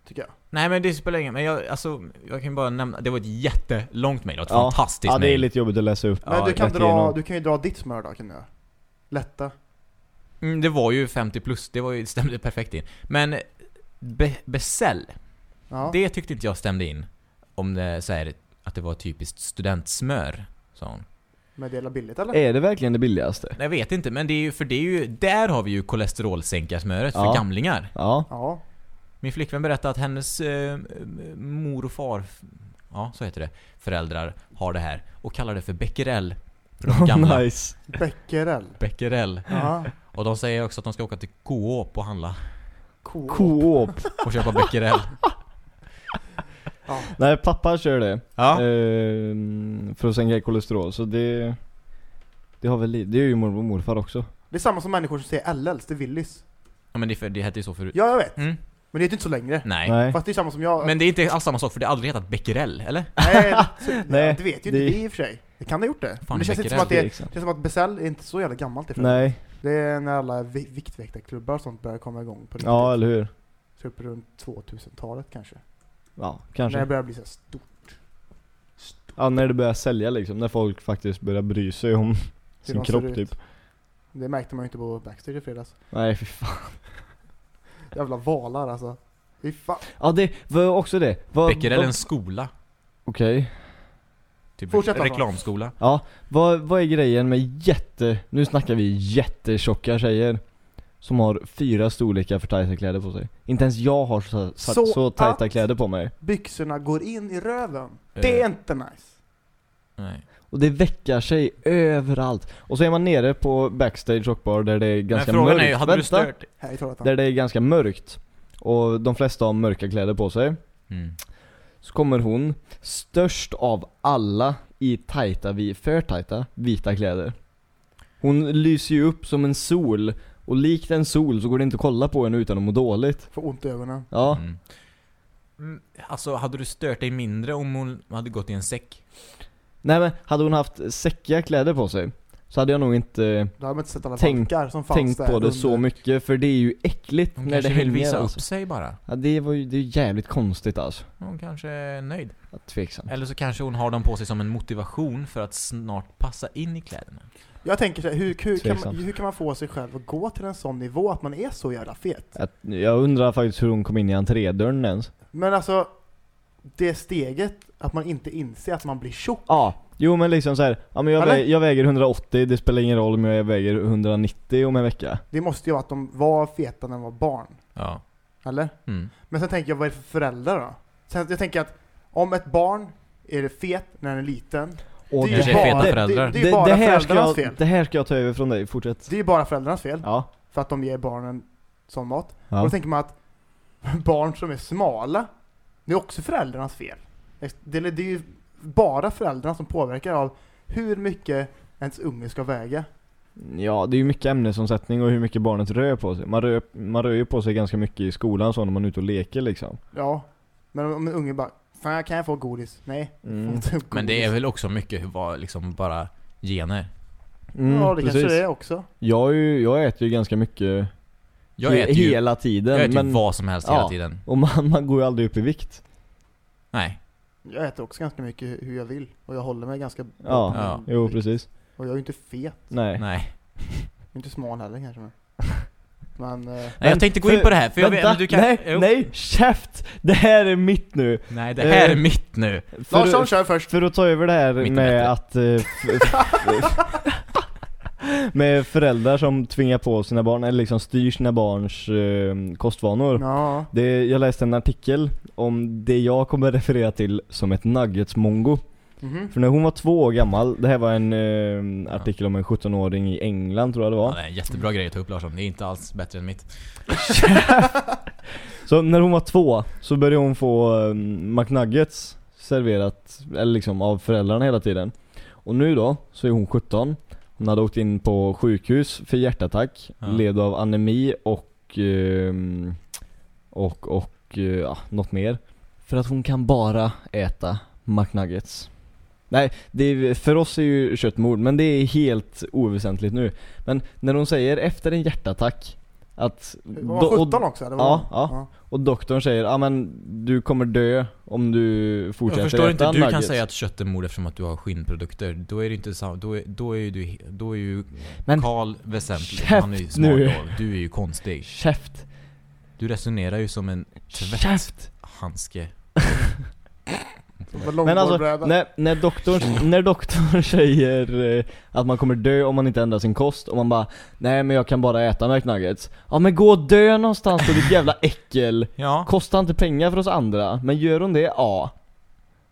B: Tycker jag.
A: Nej men det spelar ingen men jag, alltså, jag kan bara nämna, det var ett jättelångt mail och ett
C: Ja.
A: fantastiskt
C: Ja det är
A: mail.
C: lite jobbigt att läsa upp.
B: Men
A: Ja,
B: du, kan dra, du kan ju dra ditt smör då, kan du. Lätta.
A: Mm, det var ju 50 plus, det var ju, det stämde perfekt in. Men Be Besell,
B: Ja.
A: det tyckte inte jag stämde in. Om det så här, att det var typiskt studentsmör, sa hon.
B: Men det är billigt eller?
C: Är det verkligen det billigaste?
A: Jag vet inte, men det är ju, för det är ju, där har vi ju kolesterolsänkarsmöret för
C: Ja.
A: gamlingar.
C: Ja.
B: Ja.
A: Min flickvän berättade att hennes eh, mor och far, ja så heter det, föräldrar har det här och kallar det för becquerel. För de gamla.
C: nice.
B: Becquerel.
A: Becquerel.
B: Ja.
A: Och de säger också att de ska åka till Coop och handla
B: Cool.
C: Coop.
A: och köpa becquerel.
B: Ja.
C: Nej pappa kör det.
A: Ja.
C: Ehm, för att sänka kolesterol så det Det har väl det är ju mormor och morfar också.
B: Det är samma som människor som säger LLs, det är Willys.
A: Ja men det, för- det hette ju så förut.
B: Ja, jag vet.
A: Mm.
B: Men det heter inte så längre.
A: Nej.
C: Nej.
B: Fast det är samma som jag.
A: Men det är inte alls samma sak för det har aldrig hetat becquerel, eller?
B: Nej, så,
C: Nej,
B: Nej det vet ju inte
C: det-
B: vi i och för sig. Det kan ha gjort det. men det känns inte som att det,
C: Liksom.
B: det känns som att Becell är inte så jävla gammalt ifrån.
C: Nej,
B: Det är när alla vi- viktväktarklubbar och sånt börjar komma igång på riktigt.
C: ja eller hur?
B: Så upp runt 2000-talet kanske.
C: Ja,
B: När
C: kanske.
B: det börjar bli så här stort.
C: Ja, när det börjar sälja liksom, när folk faktiskt börjar bry sig om sin kropp typ.
B: Det märkte man ju inte på Backstage i fredags.
C: Nej fy fan.
B: Jävla valar alltså. Fy fan.
C: Ja det var också det. Vad,
A: Becquerel är en skola.
C: Okej.
A: Typ
B: Fortsätt,
A: reklamskola.
C: Ja, vad, vad är grejen med jätte, nu snackar vi jättetjocka tjejer som har fyra storlekar för tajta kläder på sig. Inte ens jag har så, så,
B: Så
C: så, tajta kläder på mig.
B: Byxorna går in i röven. Det är
A: Eh,
B: inte nice.
A: Nej.
C: Och det väckar sig överallt. Och så är man nere på backstage rockbar där det är ganska
A: Men frågan
C: mörkt.
A: är ju, hade du
C: Vänta,
A: stört
B: Här i Trollhättan.
C: Där det är ganska mörkt. Och de flesta har mörka kläder på sig.
A: mm.
C: Så kommer hon, störst av alla i tajta, vi, för tajta, vita kläder. Hon lyser ju upp som en sol. Och likt en sol så går det inte att kolla på henne utan att må dåligt.
B: Får ont i ögonen.
C: Ja,
A: Mm. Mm, Alltså, hade du stört dig mindre om hon hade gått i en säck?
C: nej men hade hon haft säckiga kläder på sig så hade jag nog inte
B: Då hade man inte sett alla
C: Tänk-
B: valkar som fanns
C: tänkt
B: där
C: på det
B: under.
C: så mycket för det är ju äckligt
A: Hon
C: när
A: kanske
C: det
A: vill
C: hänger
A: visa
C: alltså.
A: upp sig bara.
C: Ja det var ju, det är ju jävligt konstigt alltså.
A: Hon kanske är nöjd.
C: Ja, Tveksamt.
A: Eller så kanske hon har dem på sig som en motivation för att snart passa in i kläderna.
B: Jag tänker så här, hur, hur, kan man, hur kan man få sig själv att gå till en sån nivå att man är så jävla fet?
C: Att, jag undrar faktiskt hur hon kom in i entrédörren ens.
B: Men alltså, det steget att man inte inser att man blir tjock.
C: Ja, jo men liksom så här, ja men jag,
B: Eller?
C: vä- jag väger 180, det spelar ingen roll om jag väger 190 om en vecka.
B: Det måste ju vara att de var feta när de var barn.
A: Ja.
B: Eller?
A: Mm.
B: Men sen tänker jag, vad är det för föräldrar då? Sen, jag tänker att om ett barn är fet när den är liten,
C: Och
B: Det är ju bara-
A: feta föräldrar.
B: det- det är bara
C: här ska
B: föräldrarnas
C: jag,
B: fel.
C: Det här ska jag ta över från dig, fortsätt.
B: det är ju bara föräldrarnas fel.
C: Ja.
B: För att de ger barnen sån mat. Och
C: ja.
B: då tänker man att barn som är smala, det är också föräldrarnas fel. Det, det är ju bara föräldrarna som påverkar av hur mycket ens unge ska väga.
C: Ja, det är ju mycket ämnesomsättning och hur mycket barnet rör på sig. Man rör, man rör ju på sig ganska mycket i skolan så när man är ute och leker liksom.
B: Ja, men om en unge bara Fan, kan jag få godis? Nej,
C: Mm.
B: får inte godis.
A: Men det är väl också mycket vad, liksom bara gener.
C: Mm,
B: Ja, det
C: precis.
B: kanske det är också.
C: Jag, är ju, jag äter ju ganska mycket
A: Jag äter ju,
C: hela tiden.
A: jag äter ju
C: men,
A: vad som helst
C: Ja.
A: hela tiden.
C: Och man, man går ju aldrig upp i vikt.
A: Nej.
B: Jag äter också ganska mycket hur jag vill. Och jag håller mig ganska
C: Ja,
A: Ja.
C: Jo, precis.
B: Och jag är ju inte fet.
C: Nej.
A: Nej.
B: Jag är inte smal heller kanske men. Men, eh,
A: Nej, jag tänkte gå in på det här, för jag vet,
C: Vänta,
A: men du kan...
C: nej,
A: Jo.
C: nej, käft! Det här är mitt nu.
A: Nej, det här
C: Eh,
A: är mitt nu.
C: För,
B: Larsson kör först!
C: för att ta över det här
A: Mitt
C: med att... eh, med föräldrar som tvingar på sina barn, eller liksom styr sina barns eh, kostvanor.
B: Ja,
C: Det, jag läste en artikel om det jag kommer referera till som ett nuggets-mongo.
B: Mhm.
C: För när hon var två år gammal, det här var en eh, artikel om en 17-åring i England tror jag det
A: Ja,
C: var.
A: det är en jättebra grej att ta upp Larsson, det är inte alls bättre än mitt.
C: Så när hon var två så började hon få eh, McNuggets serverat, eller liksom av föräldrarna hela tiden. Och nu då, så är hon 17. Hon hade åkt in på sjukhus för hjärtattack,
A: Ja.
C: led av anemi och, ehm, och, och eh, ja, något mer. För att hon kan bara äta McNuggets. Nej, det är, för oss är ju köttmord, men det är helt oväsentligt nu. Men när hon säger efter en hjärtattack att...
B: Var
C: då-
B: hon 17 också?
C: Ja,
B: var hon?
C: ja. Och doktorn säger, ja men du kommer dö om du fortsätter
A: Jag förstår inte,
C: äta
A: du kan
C: nuggets."
A: säga att kött är mord eftersom att du har skinnprodukter. Då är det inte samma, då är, då är ju du, då är ju
C: Men
A: Karl väsentlig.
C: käft
A: Han är ju smart
C: nu.
A: då. Du är ju konstig.
C: Käft!
A: Du resonerar ju som en tvätthandske.
C: Men alltså, när, när doktorn, när doktorn säger eh, att man kommer dö om man inte ändrar sin kost och man bara Nej men jag kan bara äta McNuggets Ja men gå och dö någonstans då ditt jävla äckel!
A: Ja.
C: Kostar inte pengar för oss andra, men gör hon det? Ja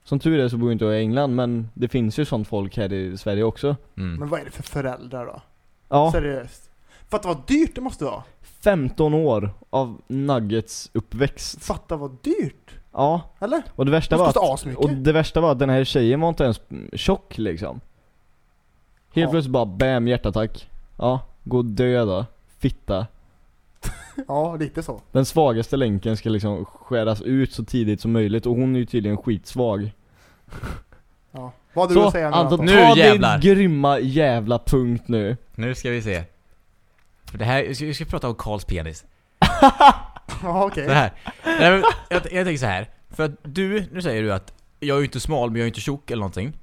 C: Som tur är så bor inte jag i England men det finns ju sånt folk här i Sverige också
A: Mm.
B: Men vad är det för föräldrar då?
C: Ja,
B: Seriöst. Fatta vad dyrt det måste vara.
C: 15 år av nuggets uppväxt
B: Fatta vad dyrt.
C: Ja,
B: Eller?
C: och det värsta var att, och det värsta var att den här tjejen var inte ens tjock liksom Helt
B: Ja.
C: plötsligt bara bam hjärtattack Ja, gå och dö då, fitta
B: Ja, lite så.
C: Den svagaste länken ska liksom skäras ut så tidigt som möjligt och hon är ju tydligen skitsvag.
B: Ja. Vad du
C: Så
B: att säga nu
C: Anton?
A: Nu
C: ta
A: jävlar.
C: din grymma jävla punkt nu.
A: Nu ska vi se. För det här, vi ska, vi ska prata om Karls penis.
B: Ja, okej.
A: Men Jag, jag tänker så här. För att du, nu säger du att jag är ju inte smal men jag är inte tjock eller någonting.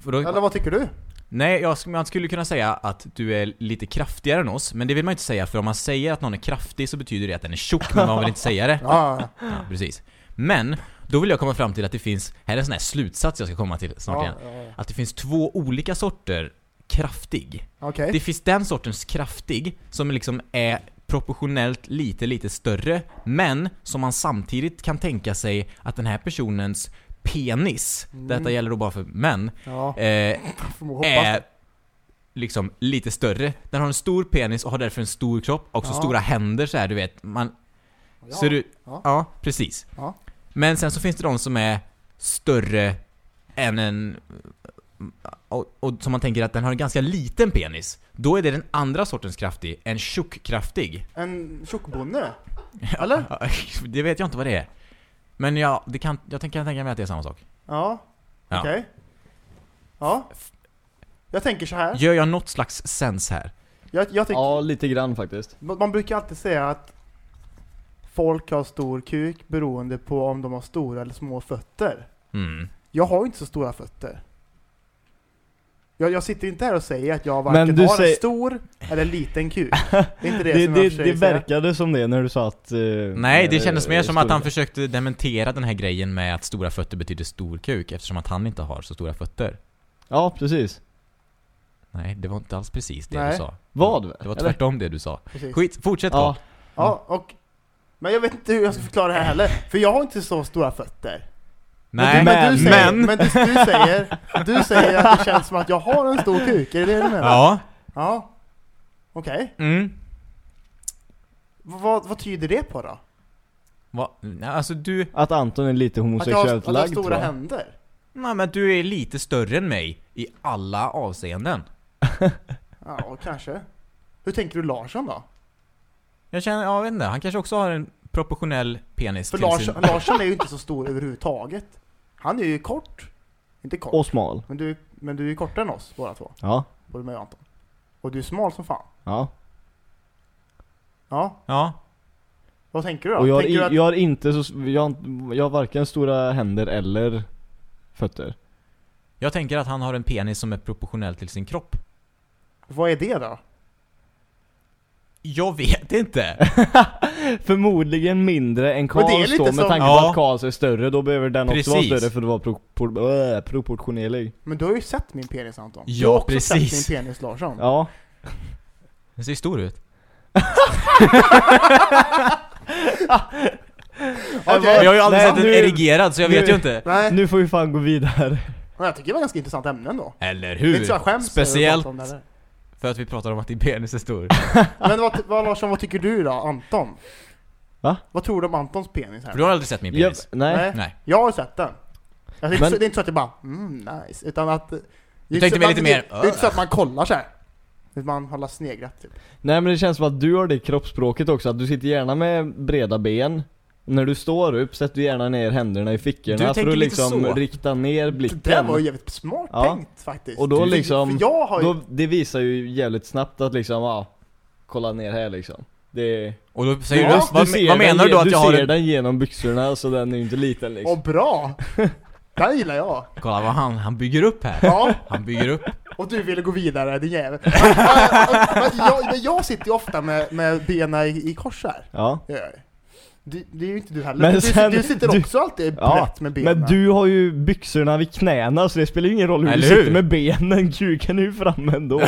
A: För då,
B: Eller vad tycker du?
A: nej, jag, sk- man skulle kunna säga att du är lite kraftigare än oss, men det vill man inte säga för om man säger att någon är kraftig så betyder det att den är tjock, men man vill inte säga det.
B: Ja,
A: precis. Men, då vill jag komma fram till att det finns, här är en sån här slutsats jag ska komma till snart
B: ja,
A: igen.
B: ja.
A: Att det finns två olika sorter kraftig.
B: Okej.
A: Det finns den sortens kraftig som liksom är proportionellt lite, lite större, men som man samtidigt kan tänka sig att den här personens penis,
B: Mm.
A: detta gäller då bara för män,
B: Ja,
A: eh, är liksom lite större. Den har en stor penis och har därför en stor kropp, och så
B: Ja.
A: stora händer så här, du vet. Man
B: Ja.
A: ser ut...
B: Ja.
A: Ja, precis. Men sen så finns det de som är större än en... Och, och som man tänker att den har en ganska liten penis. Då är det den andra sortens kraftig, en tjockkraftig.
B: En tjockbonde? Eller?
A: det vet jag inte vad det är. Men ja, det kan, jag tänker tänka mig att det är samma sak.
B: Ja,
A: Ja.
B: okej. Ja. Jag tänker så här.
A: Gör jag något slags sens här?
B: Jag, jag tänker,
C: Ja, lite grann faktiskt.
B: man man brukar alltid säga att folk har stor kuk beroende på om de har stora eller små fötter.
A: Mm.
B: Jag har ju inte så stora fötter. Jag, jag sitter inte här och säger att jag varken har
C: säger-
B: en stor eller liten kuk. Det är inte det,
C: Det,
B: som
C: det,
B: jag
C: det,
B: säga.
C: verkade som det när du sa att... eh,
A: Nej, det
C: eh,
A: kändes mer som att han försökte dementera den här grejen med att stora fötter betyder stor kuk eftersom att han inte har så stora fötter.
C: Ja, precis.
A: Nej, det var inte alls precis det
B: Nej.
A: du sa.
C: Vad?
A: Det var
C: Eller?
A: tvärtom det du sa.
B: Precis.
A: Skit, fortsätt
C: Ja.
A: då.
B: Ja, och... Men jag vet inte hur jag ska förklara det här heller, för jag har inte så stora fötter.
A: Nej,
B: men, du säger,
A: men...
B: men du, du, säger, du säger att det känns som att jag har en stor kuk, är det det du menar?
A: Ja.
B: Ja. Okej.
A: Mm.
B: V- Vad, vad tyder det på då?
A: Va? Nej, Alltså du...
C: Att Anton är lite homosexuellt
B: att jag har
C: lagd
B: stora händer?
A: Nej men du är lite större än mig i alla avseenden.
B: Ja, kanske. Hur tänker du Larsson då?
A: Jag känner, jag vet inte, han kanske också har en proportionell penis
B: För
A: till
B: Larsson,
A: sin...
B: Larsson är ju inte så stor överhuvudtaget. Han är ju kort. Inte kort.
C: Och smal.
B: Men du, men du är kortare än oss båda två.
C: Ja.
B: Både mig och Anton. Och du är smal som fan.
C: Ja.
B: Ja,
A: Ja.
B: vad tänker du då?
C: Och jag har, i,
B: att,
C: jag har inte så... Jag har, jag har varken stora händer eller fötter.
A: Jag tänker att han har en penis som är proportionell till sin kropp.
B: Vad är det då?
A: Jag vet inte.
C: Förmodligen mindre än
B: Men det är
C: Karls då, med
B: som-
C: tanke
A: Ja.
C: på att Karls är större, då behöver den också vara
A: Precis.
C: större för att vara pro, pro, äh, proportionerlig.
B: Men du har ju sett min penis Anton.
A: Ja,
B: du har också
A: precis.
B: sett min penis Larsson.
C: Ja.
A: Den ser stor ut. Men jag har ju aldrig
C: Nej,
A: sett den erigerad så jag vet
C: nu-
A: ju inte.
B: Nej,
C: Nu får vi fan gå vidare.
B: men jag tycker det var ett ganska intressant ämne ändå.
A: Eller
B: Det är inte så jag
A: hur?
B: skäms
A: Speciellt för att vi pratar om att din penis är stor.
B: Men vad, vad Larsson, vad tycker du då, Anton?
C: Va?
B: Vad tror du om Antons penis här?
A: För du har aldrig sett min
C: Jag,
A: penis?
C: nej.
B: Nej.
A: Nej.
B: Jag har sett den. Alltså, det, är inte
C: Men-
B: så, det är inte så att jag bara mm, nice, utan att... Det är inte
A: tänkte
B: så- man-
A: lite mer,
B: Det är inte så att man kollar så här. Man har sneglat typ.
C: Nej men det känns som att du har det kroppsspråket också, att du sitter gärna med breda ben. När du står upp sätter du gärna ner händerna i
A: Du
C: fickorna
A: tänker
C: för att
A: lite
C: liksom
A: så.
C: rikta ner
B: Det
C: blicken.
B: där var ju jävligt smart
C: Ja.
B: tänkt faktiskt.
C: Och då
B: För-
C: liksom-
B: För jag har ju...
C: Då, det visar ju jävligt snabbt att liksom, ja, kolla ner här liksom. Det
A: Och då säger
B: Ja,
A: du, vad,
C: ser
A: vad menar
C: den,
A: du då att
C: du
A: jag har
C: ser
A: en...
C: den genom byxorna så den är ju inte liten liksom.
B: Åh bra! Det här gillar jag.
A: Kolla vad han, han bygger upp här.
B: Ja,
A: Han bygger upp.
B: och du ville gå vidare, din jävel. Men, men jag, men jag sitter ju ofta med, med benen i, i kors här.
C: Ja.
B: Det gör jag. Det, det är ju inte du heller.
C: Men
B: du,
C: sen-
B: du sitter
C: du-
B: också alltid
C: Ja,
B: brett med benen.
C: Men du har ju byxorna vid knäna så det spelar ju ingen roll hur
A: Eller
C: du
A: hur?
C: sitter med benen, kuken är ju framme ändå.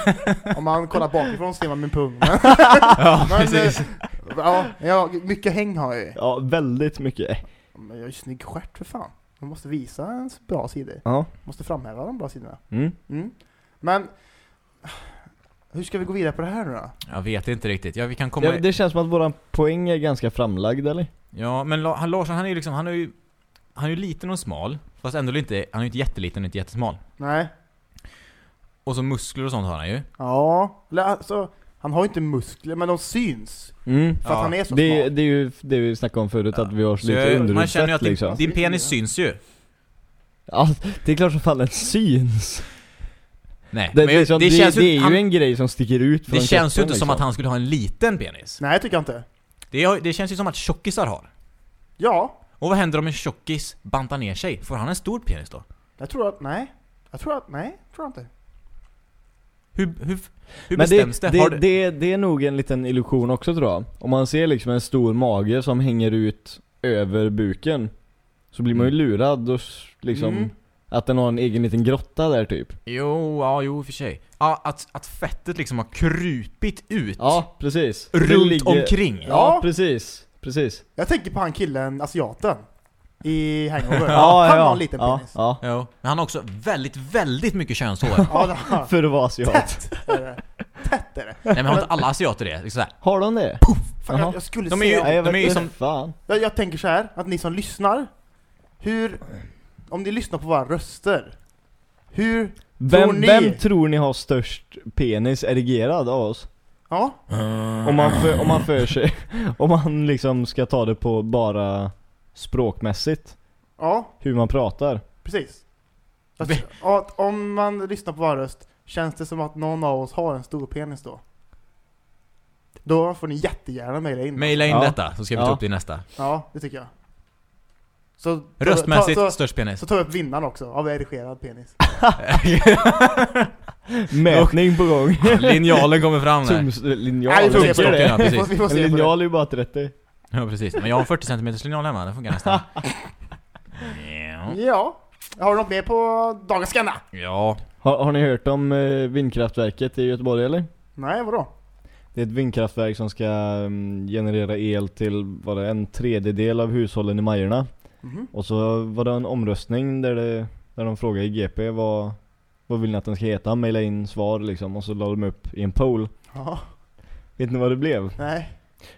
B: Om man kollar bakifrån ser man min pung.
A: Ja,
B: Men,
A: precis.
B: eh, ja, ja, mycket häng har jag ju.
C: ja, väldigt mycket.
B: Men jag har ju snygg stjärt för fan. Man måste visa ens bra sidor.
C: Ja.
B: Måste framhäva de bra sidorna.
C: Mm.
B: Mm. Men, hur ska vi gå vidare på det här nu då?
A: Jag vet inte riktigt. Ja, vi kan komma...
C: Ja, det känns som att våran poäng är ganska framlagd eller?
A: Ja, men La- han Larsson han är ju liksom, han är ju... Han är ju liten och smal. Fast ändå inte, han är ju inte jätteliten och inte jättesmal.
B: Nej.
A: Och så muskler och sånt har han ju.
B: Ja, alltså, Han har ju inte muskler, men de syns.
C: Mm.
B: För att
A: Ja.
B: han är så
C: Det,
B: smal.
C: det är ju det vi snackade om förut, att vi har
A: Så
C: lite
A: jag- man känner ju att din,
C: liksom.
A: din penis syns ju.
C: Ja, det är klart som fan den syns.
A: Nej,
C: Det,
A: men
C: det, är, så, det,
A: känns
C: det är ju
A: han,
C: en grej som sticker ut från
A: Det känns ju inte
C: kroppen,
A: som
C: liksom.
A: att han skulle ha en liten penis.
B: Nej, tycker jag inte.
A: Det, det känns ju som att tjockisar har.
B: Ja,
A: Och vad händer om en tjockis bantar ner sig? Får han en stor penis då?
B: jag tror att, nej. Jag tror att, nej, tror jag inte.
A: Hur, hur, hur
C: Men
A: bestäms
C: det,
A: det?
C: det, det, det, är nog en liten illusion också tror jag. Om man ser liksom en stor mage som hänger ut över buken Så blir man ju
A: Mm.
C: lurad och liksom
B: Mm.
C: Att den har en egen liten grotta där typ
A: Jo, ja, jo, för sig. Ja, att, att fettet liksom har krupit ut
C: Ja, precis
A: runt
C: ligger-
A: omkring.
C: Ja,
B: Ja.
C: precis, precis
B: Jag tänker på han killen, asiaten. I Hangover.
C: Ja,
B: han
C: ja,
B: har en liten
C: ja,
B: penis.
C: Ja,
A: Jo. Men han har också väldigt, väldigt mycket könshår.
B: Ja,
C: för att vara asiat
B: Tätt är det. Tätt är det.
A: Nej men har inte alla asiater det? Liksom så här.
C: Har de det?
B: Fan, jag, jag skulle
A: De är ju-
B: säga...
C: Nej, jag
A: de är ju som-
C: fan
B: Jag, jag tänker så här att ni som lyssnar, hur... Om ni lyssnar på våra röster, hur...
C: vem,
B: Tror ni-
C: vem tror ni har störst penis erigerad av oss?
B: Ja,
C: Om man, för, om man för sig, om man liksom ska ta det på bara språkmässigt
B: ja,
C: Hur man pratar
B: precis. Att, att om man lyssnar på vår röst, känns det som att någon av oss har en stor penis då? Då får ni jättegärna mejla in.
A: Maila in
C: Ja.
A: detta, så ska vi ta
C: Ja.
A: upp det i nästa.
B: Ja, det tycker jag. Så,
A: Röstmässigt,
B: ta, så,
A: störst penis.
B: så tar vi upp vinnaren också, av erigerad penis.
C: Mätning på gång
A: Linjalen kommer fram där.
C: Tums, linjal,
B: Nej, vi får se på det.
A: Ja,
B: Vi
A: precis.
B: får, vi får
C: En
B: se på det.
C: linjal är ju bara 30
A: Ja precis, men jag har en 40 cm linjal hemma, det funkar nästan. Ja.
B: Ja. Har du något mer på dagens skanna?
A: Ja.
C: har, har ni hört om eh, vindkraftverket i Göteborg eller?
B: Nej, vadå?
C: Det är ett vindkraftverk som ska mm, generera el till, vad det är, en tredjedel av hushållen i Majorna
B: Mhm.
C: Och så var det en omröstning där, det, där de frågade i GP vad, vad vill ni att den ska heta? Maila in svar liksom och så la de upp i en poll
B: Ja.
C: Vet ni vad det blev?
B: Nej.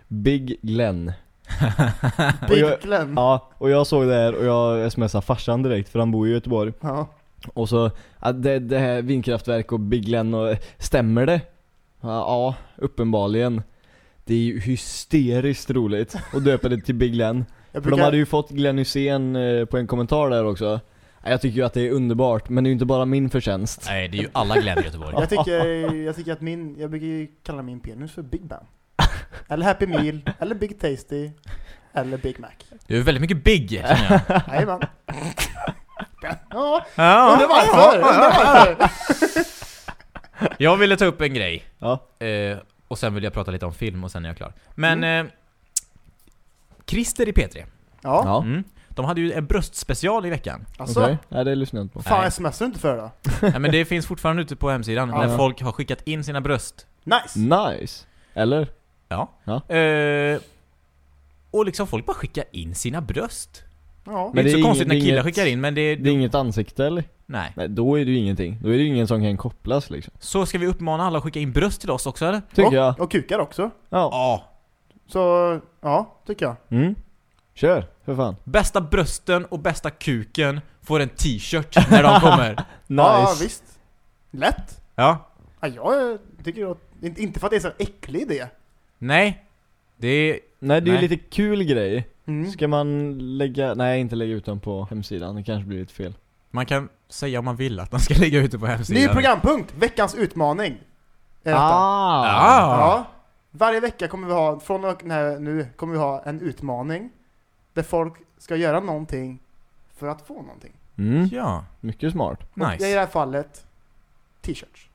C: Big Glenn
B: Big
C: jag-
B: Glenn.
C: Ja, och jag såg det här och jag smsade farsan direkt för han bor i Göteborg
B: Ja.
C: Och så, ja, det, det här vindkraftverk och Big Glenn och, stämmer det? Ja, ja, uppenbarligen Det är ju hysteriskt roligt att döpa det till Big Glenn
B: Jag
C: För de
B: brukar,
C: hade ju fått Glenn Hysén eh, på en kommentar där också Ja, Jag tycker ju att det är underbart, men det är ju inte bara min förtjänst
A: Nej, det är ju alla Glenn i Göteborg.
B: jag, tycker, jag tycker att min, jag brukar ju kalla min penis för Big Ben. Eller Happy Meal, eller Big Tasty, eller Big Mac.
A: Du är väldigt mycket big, känner jag.
B: Jajamän. Ja,
A: Ja,
B: undrar varför! Undrar varför!
A: Jag ville ta upp en grej.
C: Ja,
A: Eh, och sen vill jag prata lite om film och sen är jag klar. Men eh, Christer i P3.
B: Ja,
C: ja.
A: Mm, de hade ju en bröstspecial i veckan.
B: alltså.
C: okej, nej det lyssnar jag inte på
B: Fan, smsar du inte för då?
A: Nej, men det finns fortfarande ute på hemsidan
B: Ja.
A: när folk har skickat in sina bröst.
B: Nice!
C: Nice! Eller?
A: Ja.
C: Ja.
A: Eh, och liksom folk bara skickar in sina bröst.
B: Ja.
A: det är
C: Men
A: inte
C: det
A: så
C: är
A: konstigt när
C: inget-
A: killar
C: inget-
A: skickar in, men det,
C: Det är inget ansikte eller?
A: Nej.
C: Nej, då är det ju ingenting. Då är det ju ingen som kan kopplas liksom.
A: Så ska vi uppmana alla att skicka in bröst till oss också eller?
C: Tycker
B: och,
C: jag.
B: och kukar också.
C: Ja.
A: Ja.
B: Så, ja, tycker jag.
C: Mm. Kör, för fan.
A: Bästa brösten och bästa kuken får en t-shirt när de kommer.
C: Nice.
B: Ja, visst. Lätt.
A: Ja.
B: Ja, jag tycker att, inte inte för att det är så äcklig idé.
A: Nej. Det är...
C: Nej, det är ju
A: Nej.
C: lite kul grej.
B: Mm.
C: Ska man lägga, nej inte lägga ut den på hemsidan, det kanske blir lite fel.
A: Man kan säga om man vill att de ska lägga ut det på hemsidan.
B: Ny programpunkt, veckans utmaning.
C: Ah!
A: Ah.
B: Ja. Varje vecka kommer vi ha, från och när, nu, kommer vi ha en utmaning. Där folk ska göra någonting för att få någonting.
C: Mm.
A: Ja.
C: Mycket smart.
B: Och i det
A: Nice.
B: här fallet, t-shirts.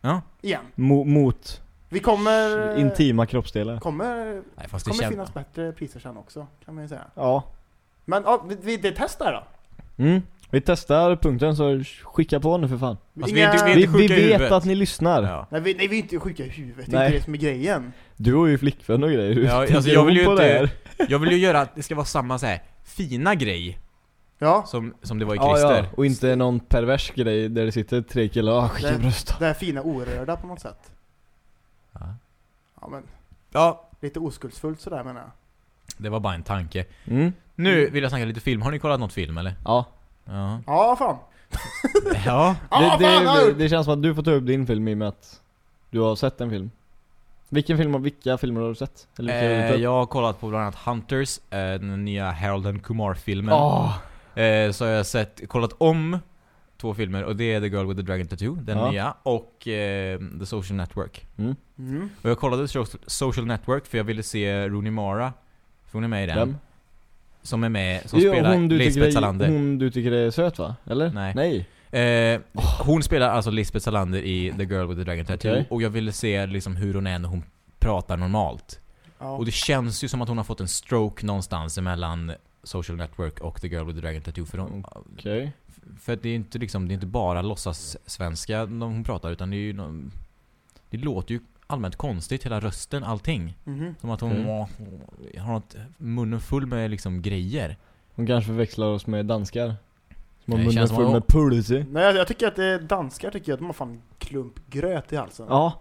A: Ja.
B: Igen.
C: Mo mot
B: Vi kommer...
C: intima kroppsdelar.
B: Kommer,
A: Nej, fast det
B: kommer
A: känns...
B: finnas bättre priser sen också, kan man ju säga.
C: Ja.
B: Men ja, vi, vi det testar då.
C: Mm. Vi testar punkten så skicka på nu för fan.
A: Alltså, vi är inte- vi är
C: Vi,
A: inte
C: vi
A: sjuka i
C: vet att ni lyssnar.
A: Ja.
B: Nej, vi, nej, vi är inte sjuka i huvudet. Det är inte det som är grejen.
C: Du har ju flickvän och grejer.
A: Ja, alltså, jag vill ju inte-? Jag vill ju göra att det ska vara samma så här fina grej
B: Ja,
A: som, som det var i
C: Ja,
A: Christer.
C: ja. Och inte någon pervers grej där det sitter tre killar och skicka
B: Nej.
C: bröst.
B: det här fina orörda på något sätt.
A: Ja.
B: Ja, men
A: ja,
B: lite oskuldsfullt sådär menar jag.
A: det var bara en tanke.
C: Mm.
A: Nu vill jag snacka lite film. Har ni kollat något film eller?
C: Ja.
A: Ja.
B: Ja, fan.
A: Ja.
B: Ja,
C: det,
B: fan,
C: det, det, känns som att du får ta upp din film i och med att du har sett en film. Vilken film, vilka filmer har du sett? Eller vilka har du
A: Eh,
C: sett?
A: jag har kollat på bland annat Hunters, eh, den nya Harold and Kumar-filmen.
C: Åh!
A: Eh, så har jag sett, kollat om två filmer och det är The Girl with the Dragon Tattoo, den
C: Ja.
A: nya, och eh, The Social Network.
C: Mm.
B: Mm.
A: Och jag kollade So- Social Network för jag ville se Rooney Mara, för hon är med i den.
C: Vem?
A: Som är med, som
C: Jo,
A: spelar
C: hon du,
A: Lisbeth Salander.
C: hon du tycker är söt va? Eller?
A: Nej.
C: Nej.
A: Eh, hon spelar alltså Lisbeth Salander i The Girl with the Dragon Tattoo
C: Okej.
A: och jag ville se liksom hur hon är när hon pratar normalt.
B: Ja.
A: Och det känns ju som att hon har fått en stroke någonstans emellan Social Network och The Girl with the Dragon Tattoo för, hon,
C: Okej.
A: för det är inte liksom, det är inte bara låtsas svenska hon pratar utan det är ju någon, Det låter ju allmänt konstigt, hela rösten, allting.
B: Mhm.
A: Som att hon har något, munnen full med liksom grejer.
C: Hon kanske förväxlar oss med danskar. Som har munnen full
A: att-
C: med pulsi.
B: Nej jag, jag tycker att det är danskar tycker jag, de har fan klump gröt i halsen.
C: Ja,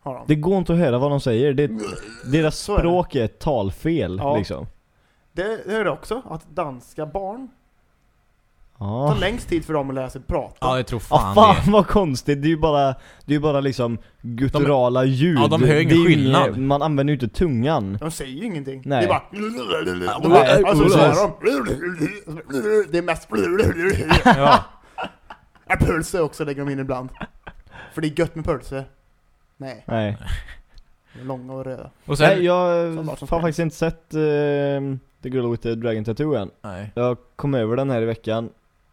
B: Har de.
C: det går inte att höra vad de säger. Det, deras
B: Så är det.
C: språk är ett talfel
B: Ja.
C: liksom.
B: Det, det är det också, att danska barn
C: Ja.
B: tar längst tid för dem att lära sig prata.
A: Ja, jag tror
C: Ja
A: fan,
C: fan
A: det.
C: vad konstigt, det är ju bara, det är ju bara liksom gutturala ljud.
A: Ja, de hör ingen
C: ju
A: skillnad.
C: inget- Man använder ju inte tungan.
B: De säger ju ingenting.
C: Nej.
B: Det är bara...
C: Nej,
B: Alltså, så är de. Det är mest...
A: Ja.
B: Ja, Pulse också lägger de in ibland. För det är gött med pulse. Nej,
C: Nej.
B: de är långa och röda.
A: Och sen...
C: Nej, jag har faktiskt inte sett eh, The Girl with the Dragon Tattoo än.
A: Nej.
C: Jag kom över den här i veckan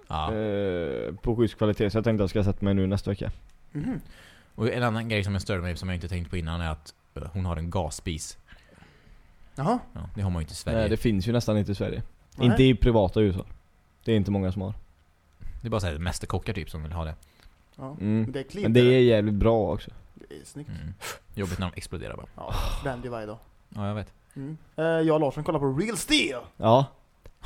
A: Ja.
C: eh, på schysst kvalitet så jag tänkte att jag ska sätta mig nu nästa vecka.
B: Mhm.
A: Och en annan grej som jag störde mig som jag inte tänkt på innan är att eh, hon har en gasspis.
B: Jaha.
A: Ja, det har man ju inte i Sverige.
C: Nej, det finns ju nästan inte i Sverige.
B: Nej.
C: Inte i privata hushåll. Det är inte många som har.
A: Det är bara såhär mästerkockar typ som vill ha det.
B: Ja.
C: Mm.
B: Men det är clean.
C: Men det är jävligt bra också.
B: det är snyggt.
A: Mm. Jobbigt när de exploderar bara.
B: Ja, brandy varje dag.
A: Ja, jag vet.
B: Mm. Eh, jag och Larsson kollar på Real Steel.
C: Ja.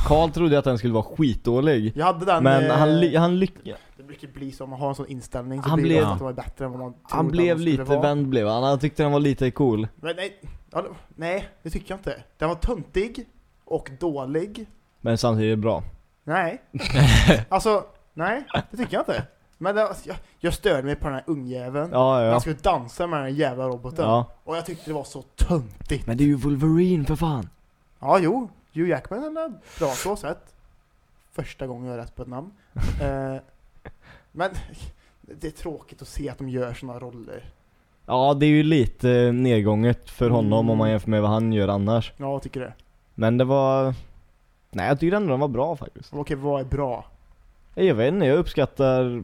C: Karl trodde att den skulle vara skitdålig.
B: Jag hade den...
C: Men
B: eh,
C: han, han, lyck-
B: Det brukar bli så, om man har en sån inställning så
C: Han
B: blir
C: blev-
B: det att det var bättre än vad man
C: han blev lite
B: vara.
C: vänd blev han. Han tyckte den var lite cool.
B: Men nej, ja, det- nej, det tycker jag inte. Den var töntig och dålig.
C: Men samtidigt bra.
B: Nej. alltså, nej, det tycker jag inte. Men det, jag, jag störde mig på den här ungjäveln.
C: Ja, ja.
B: Han skulle dansa med den här jävla roboten.
C: Ja.
B: Och jag tyckte det var så töntigt.
C: Men det är ju Wolverine för fan.
B: Ja, jo. Hugh Jackman är bra så sett. Första gången jag har rätt på ett namn. eh, men det är tråkigt att se att de gör såna roller.
C: Ja, det är ju lite nedgånget för honom
B: Mm.
C: om man jämför med vad han gör annars.
B: Ja, jag tycker det.
C: Men det var... Nej, jag tycker ändå den var bra faktiskt.
B: Okej, vad är bra?
C: Jag vet inte, jag uppskattar...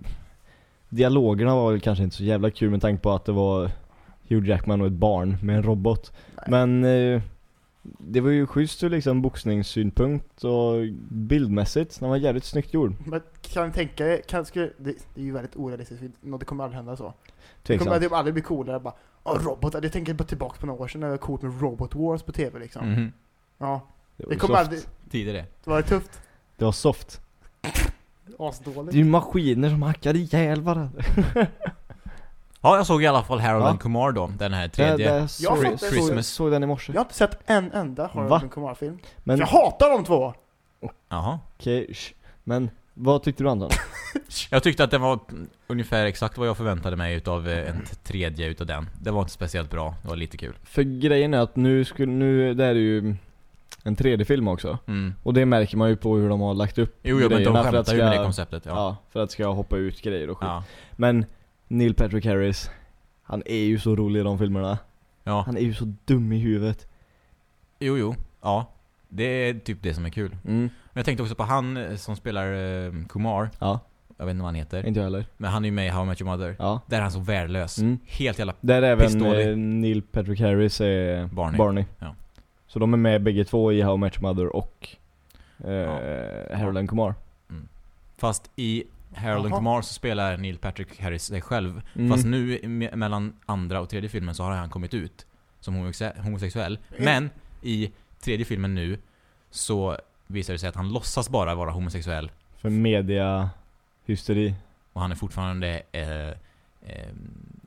C: Dialogerna var väl kanske inte så jävla kul med tanke på att det var Hugh Jackman och ett barn med en robot.
B: Nej.
C: Men eh, det var ju schysst ur liksom boxningssynpunkt och bildmässigt. Den var jävligt snyggt gjord.
B: Men kan ni tänka kan, skulle, det, det är ju väldigt orealistiskt, det kommer aldrig hända så. Det kommer
C: Tveksamt.
B: typ aldrig bli coolare bara, Åh, robotar, jag tänker bara tillbaka på några år sedan när det var coolt med Robot Wars på tv liksom.
A: Mhm.
B: Ja,
C: Det var
B: det kommer
C: soft.
B: aldrig,
A: Tidigare.
B: det var tufft.
C: Det var soft. Det
B: Asdåligt.
C: är ju maskiner som hackar ihjäl varandra.
A: Ja, jag såg i alla fall Harold
C: Ja.
A: and Kumar då, den här tredje.
C: Jag,
B: Jag
C: såg,
B: fattar-
C: såg,
A: Christmas.
C: såg den i morse.
B: Jag har inte sett en enda
C: Va?
B: Harold Kumar-film.
C: Men,
B: Jag hatar de två!
A: Jaha.
C: okej, sh. men vad tyckte du Anton?
A: Jag tyckte att den var ungefär exakt vad jag förväntade mig utav eh, en t- tredje utav den. Det var inte speciellt bra, det var lite kul.
C: För grejen är att nu skulle, nu, det är ju en tredje film också.
A: Mm.
C: Och det märker man ju på hur de har lagt upp
A: Jo, jo men de
C: grejerna för att
A: skämtar ju med
C: ska-
A: det konceptet.
C: Ja.
A: Ja.
C: för att ska hoppa ut grejer och skit.
A: Ja.
C: Men Neil Patrick Harris, han är ju så rolig i de filmerna.
A: ja.
C: Han är ju så dum i huvudet.
A: Jo, jo. Ja. Det är typ det som är kul.
C: Mm.
A: Men jag tänkte också på han eh, som spelar eh, Kumar.
C: Ja,
A: Jag vet inte vad han heter.
C: inte jag heller.
A: Men han är ju med i How I Met Your Mother.
C: Ja.
A: Där är han så värdelös.
C: Mm.
A: Helt jävla...
C: Där är även eh, Neil Patrick Harris är
A: Barney.
C: Barney.
A: Ja.
C: Så de är med bägge två i How I Met Your Mother och eh, Harold and Kumar.
A: Fast i Harold and
B: Jaha.
A: Kumar så spelar Neil Patrick Harris sig själv.
C: Mm.
A: Fast nu me- mellan andra och tredje filmen så har han kommit ut som homosex- homosexuell. Men i tredje filmen nu så visar det sig att han låtsas bara vara homosexuell
C: För media hysteri.
A: och han är fortfarande eh, eh,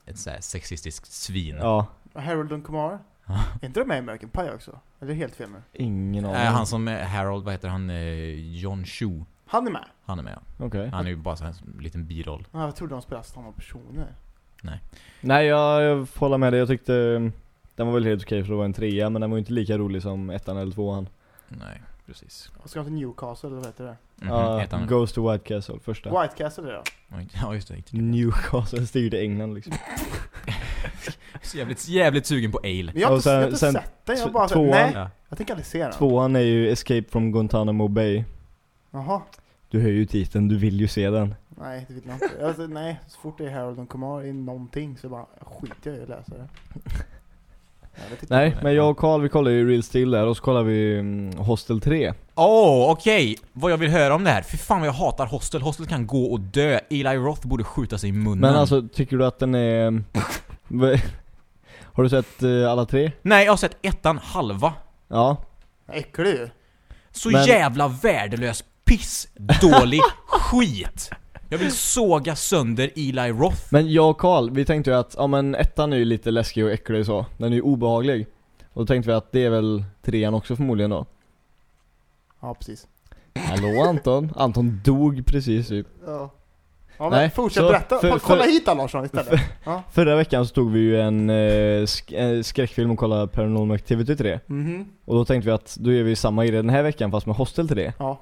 A: ett sexistiskt svin.
C: Ja,
B: Harold Kumar.
A: Ja.
B: Är inte de med i American Pie också? Eller är det helt fel nu?
C: ingen aning.
A: Eh, han som är Harold, vad heter han? Eh, John Chu.
B: Han är med?
A: Han är med ja.
C: Okej.
A: Han är ju bara så här en liten biroll.
B: Ja, jag trodde de spelade samma personer.
C: Nej jag, jag får hålla med dig, jag tyckte Den var väl helt okej för att vara en trea men den var ju inte lika rolig som ettan eller tvåan.
A: Nej, precis.
B: Och ska till Newcastle, eller vad heter det?
A: Mhm,
C: Ja,
A: ettan.
C: Goes to White Castle, första.
B: White Castle är det då?
A: Ja, just det. inte-
C: Newcastle styrde England liksom.
A: Så jävligt, jävligt sugen på ale.
B: Men jag har
C: Och
B: inte, jag har
C: sen-
B: inte
C: sen
B: sett den, jag har bara sett,
C: tvåan-
B: nej,
A: Ja.
B: jag tänker aldrig se den.
C: Tvåan är ju Escape from Guantanamo Bay.
B: Jaha.
C: Du hör ju titeln, du vill ju se den.
B: Nej, det vill jag inte. Alltså, nej, så fort det är Harold och Kumar i någonting så bara skiter jag i att läsa det.
C: Nej,
B: på.
C: men jag och Carl vi kollar ju Real Steel där och så kollar vi mm, Hostel 3.
A: Åh, okej! Vad jag vill höra om det här. Fy fan vad jag hatar Hostel. Hostel kan gå och dö. Eli Roth borde skjuta sig i munnen.
C: Men alltså, tycker du att den är... Har du sett eh, alla tre?
A: Nej, jag har sett ettan halva.
C: Ja.
B: Äcklig.
A: Så
C: Men-
A: jävla värdelös piss, dålig skit. Jag vill såga sönder Eli Roth.
C: Men jag och Carl, vi tänkte ju att, ja men ettan är ju lite läskig och äcklig så. Den är ju obehaglig. Och då tänkte vi att det är väl trean också förmodligen då.
B: Ja, precis.
C: Hallå Anton? Anton dog precis typ.
B: Ja. Ja men
C: Nej,
B: fortsätt
C: så
B: berätta.
C: för-
B: För, Kolla
C: för-
B: hit då Larsson istället. Ja.
C: Förra veckan så tog vi ju en eh, sk- eh, skräckfilm och kollade Paranormal Activity 3.
B: Mhm.
C: Och då tänkte vi att då gör vi samma grej den här veckan fast med Hostel 3.
B: Ja.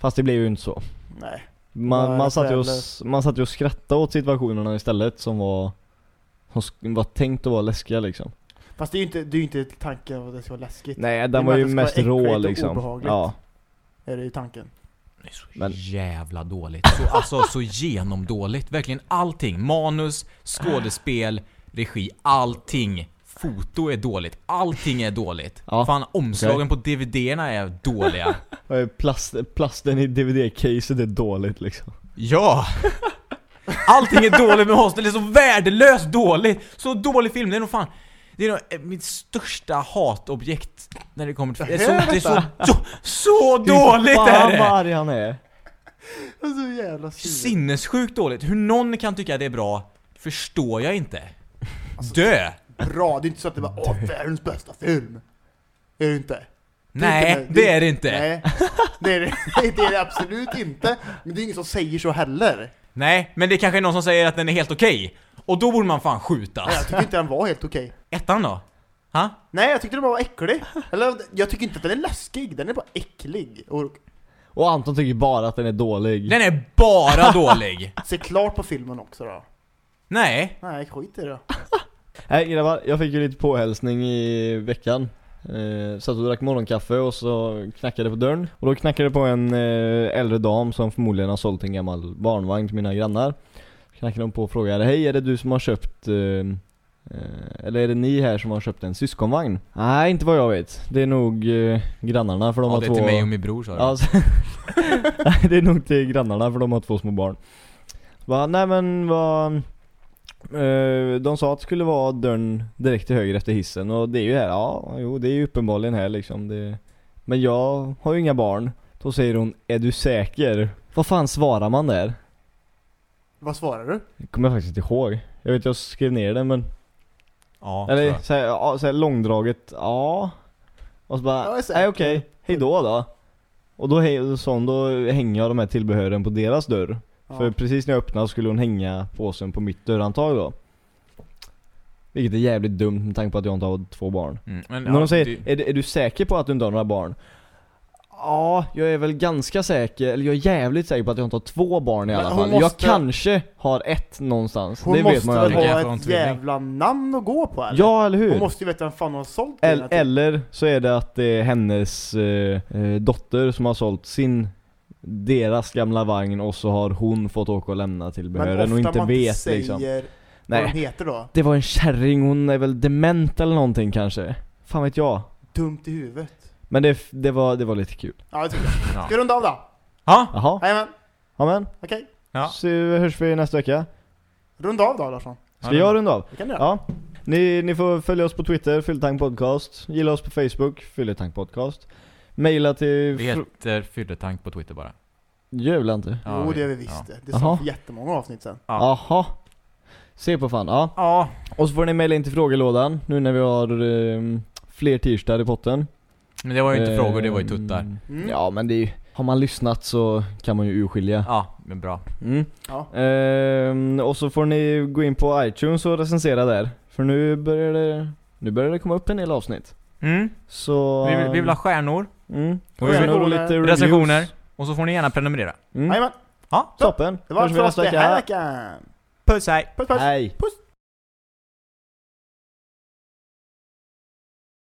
C: Fast det blev ju inte så.
B: Nej.
C: Man,
B: Nej,
C: man, satt ju och, man satt ju och skrattade åt situationerna istället som var som var tänkt att vara läskiga liksom.
B: Fast det är ju inte, det är ju inte tanken att det ska vara läskigt.
C: Nej den var ju mest rå
B: och
C: liksom.
B: obehagligt.
C: Ja.
B: Är det ju tanken.
A: Det är så
C: Men-
A: jävla dåligt. Så, alltså så genomdåligt. Verkligen allting. Manus, skådespel, regi, allting. Foto är dåligt. Allting är dåligt.
C: Ja,
A: Fan, omslagen på DVD-erna är dåliga.
C: Plast, plasten i DVD-caset är dåligt liksom.
A: Ja! Allting är dåligt med Hostel, det är så värdelöst dåligt! Så dålig film, det är nog fan Det är nog eh, mitt största hatobjekt när det kommer till det är så, det är så, så, så dåligt
C: Fan
A: är
C: vad
A: det!
C: arg han är.
B: Så jävla.
A: Sinnessjukt dåligt, hur någon kan tycka det är bra förstår jag inte
B: Alltså,
A: Dö!
B: Bra, det är inte så att det var åh, världens bästa film. Är det inte?
A: Nej,
B: inte-
A: det är det inte!
B: Nej, det är det, det är det absolut inte. Men det är ingen som säger så heller.
A: Nej, men det kanske är någon som säger att den är helt okej Och då borde man fan
B: Nej,
A: skjutas
B: jag tycker inte den var helt okej.
A: Ettan då? Ha?
B: Nej, jag tyckte den bara var äcklig. Eller, jag tycker inte att den är läskig, den är bara äcklig. Och
C: Och Anton tycker bara att den är dålig.
A: Den är bara dålig!
B: se klart på filmen också då.
A: Nej,
B: Nej, skit i det.
C: Nej grabbar, jag fick ju lite påhälsning i veckan. Eh, satt och drack morgonkaffe och så knackade på dörren. Och då knackade det på en eh, äldre dam som förmodligen har sålt en gammal barnvagn till mina grannar. Knackade de på och frågade Hej, är det du som har köpt eh, eh, eller är det ni här som har köpt en syskonvagn? Nej, inte vad jag vet. Det är nog eh, grannarna för de
A: ja,
C: har
A: det är
C: två...
A: till mig och min bror sa du
C: Ja, så- Nej det är nog till grannarna för de har två små barn. Bara, nej men vad... Eh, de sa att det skulle vara dörren direkt till höger efter hissen och det är ju här, ja jo det är ju uppenbarligen här liksom. Det... Men jag har ju inga barn. Då säger hon, är du säker? Vad fan svarar man där?
B: Vad svarar du?
C: Det kommer jag faktiskt inte ihåg. Jag vet jag skrev ner det men...
A: Ja,
C: Eller såhär, ja, såhär långdraget, ja. Och så bara, nej okej, hejdå då. Och då, he- sån, då hänger jag de här tillbehören på deras dörr. För precis när jag öppnade skulle hon hänga påsen på mitt dörrhandtag då. Vilket är jävligt dumt med tanke på att jag inte har två barn.
A: Mm, men,
C: När
A: ja,
C: de säger,
A: det-
C: är, du- är du säker på att du inte har några barn? Ja, jag är väl ganska säker, eller jag är jävligt säker på att jag inte har två barn i
B: Men
C: alla fall. Jag
B: måste-
C: kanske har ett någonstans.
B: Hon
C: det
B: måste
C: vet man
B: väl ha ett jävla namn att gå på eller?
C: Ja, eller hur?
B: Hon måste ju veta vem fan hon har sålt
C: El-
B: grejerna till.
C: eller så är det att det är hennes eh, eh, dotter som har sålt sin deras gamla vagn och så har hon fått åka och lämna tillbehören och inte
B: man
C: vet
B: säger
C: liksom.
B: vad
C: Nej,
B: de heter då.
C: det var en kärring, hon är väl dement eller någonting kanske. Fan vet jag.
B: Dumt i huvudet.
C: Men det, det, var, det var lite kul.
B: Ja, det tycker jag.
A: Ja.
B: Ska vi runda av då?
A: Ja,
C: Jaha,
B: Jajamän,
C: ja men.
B: okej.
A: Ja.
C: Så hörs vi nästa vecka.
B: Runda av då Larsson.
C: Ska jag runda av?
B: Det kan du göra.
C: Ja. Ni, ni får följa oss på Twitter, Fylletang Podcast. Gilla oss på Facebook, Fylletang Podcast. Maila till...
A: vi heter Fylletank på Twitter bara.
C: Jävlar inte.
A: Ja,
B: jo, det är vi visst
A: ja.
B: det. Sa jättemånga avsnitt sen.
A: Ja.
C: Jaha. Se på fan, ja.
A: Ja,
C: Och så får ni maila in till frågelådan nu när vi har ehm, fler t-shirtar i potten.
A: men det var ju inte frågor, det var ju tuttar.
B: Mm.
C: Ja men det är ju, har man lyssnat så kan man ju urskilja.
A: Ja, men bra.
C: Mm.
B: Ja.
C: Ehm, och så får ni gå in på iTunes och recensera där. För nu börjar det nu börjar det komma upp en del avsnitt.
A: Mm.
C: Så...
A: Vi, vill, vi vill ha stjärnor
C: Mm.
A: Och vi vill-
C: Stjärnor och lite reviews.
A: recensioner. och så får ni gärna prenumerera.
C: Mm.
B: Jajamän,
A: Ja,
C: Toppen.
B: det var allt för oss den här
C: vecka.
B: veckan.
A: puss hej!
B: Puss puss!
C: Hej.
B: Puss!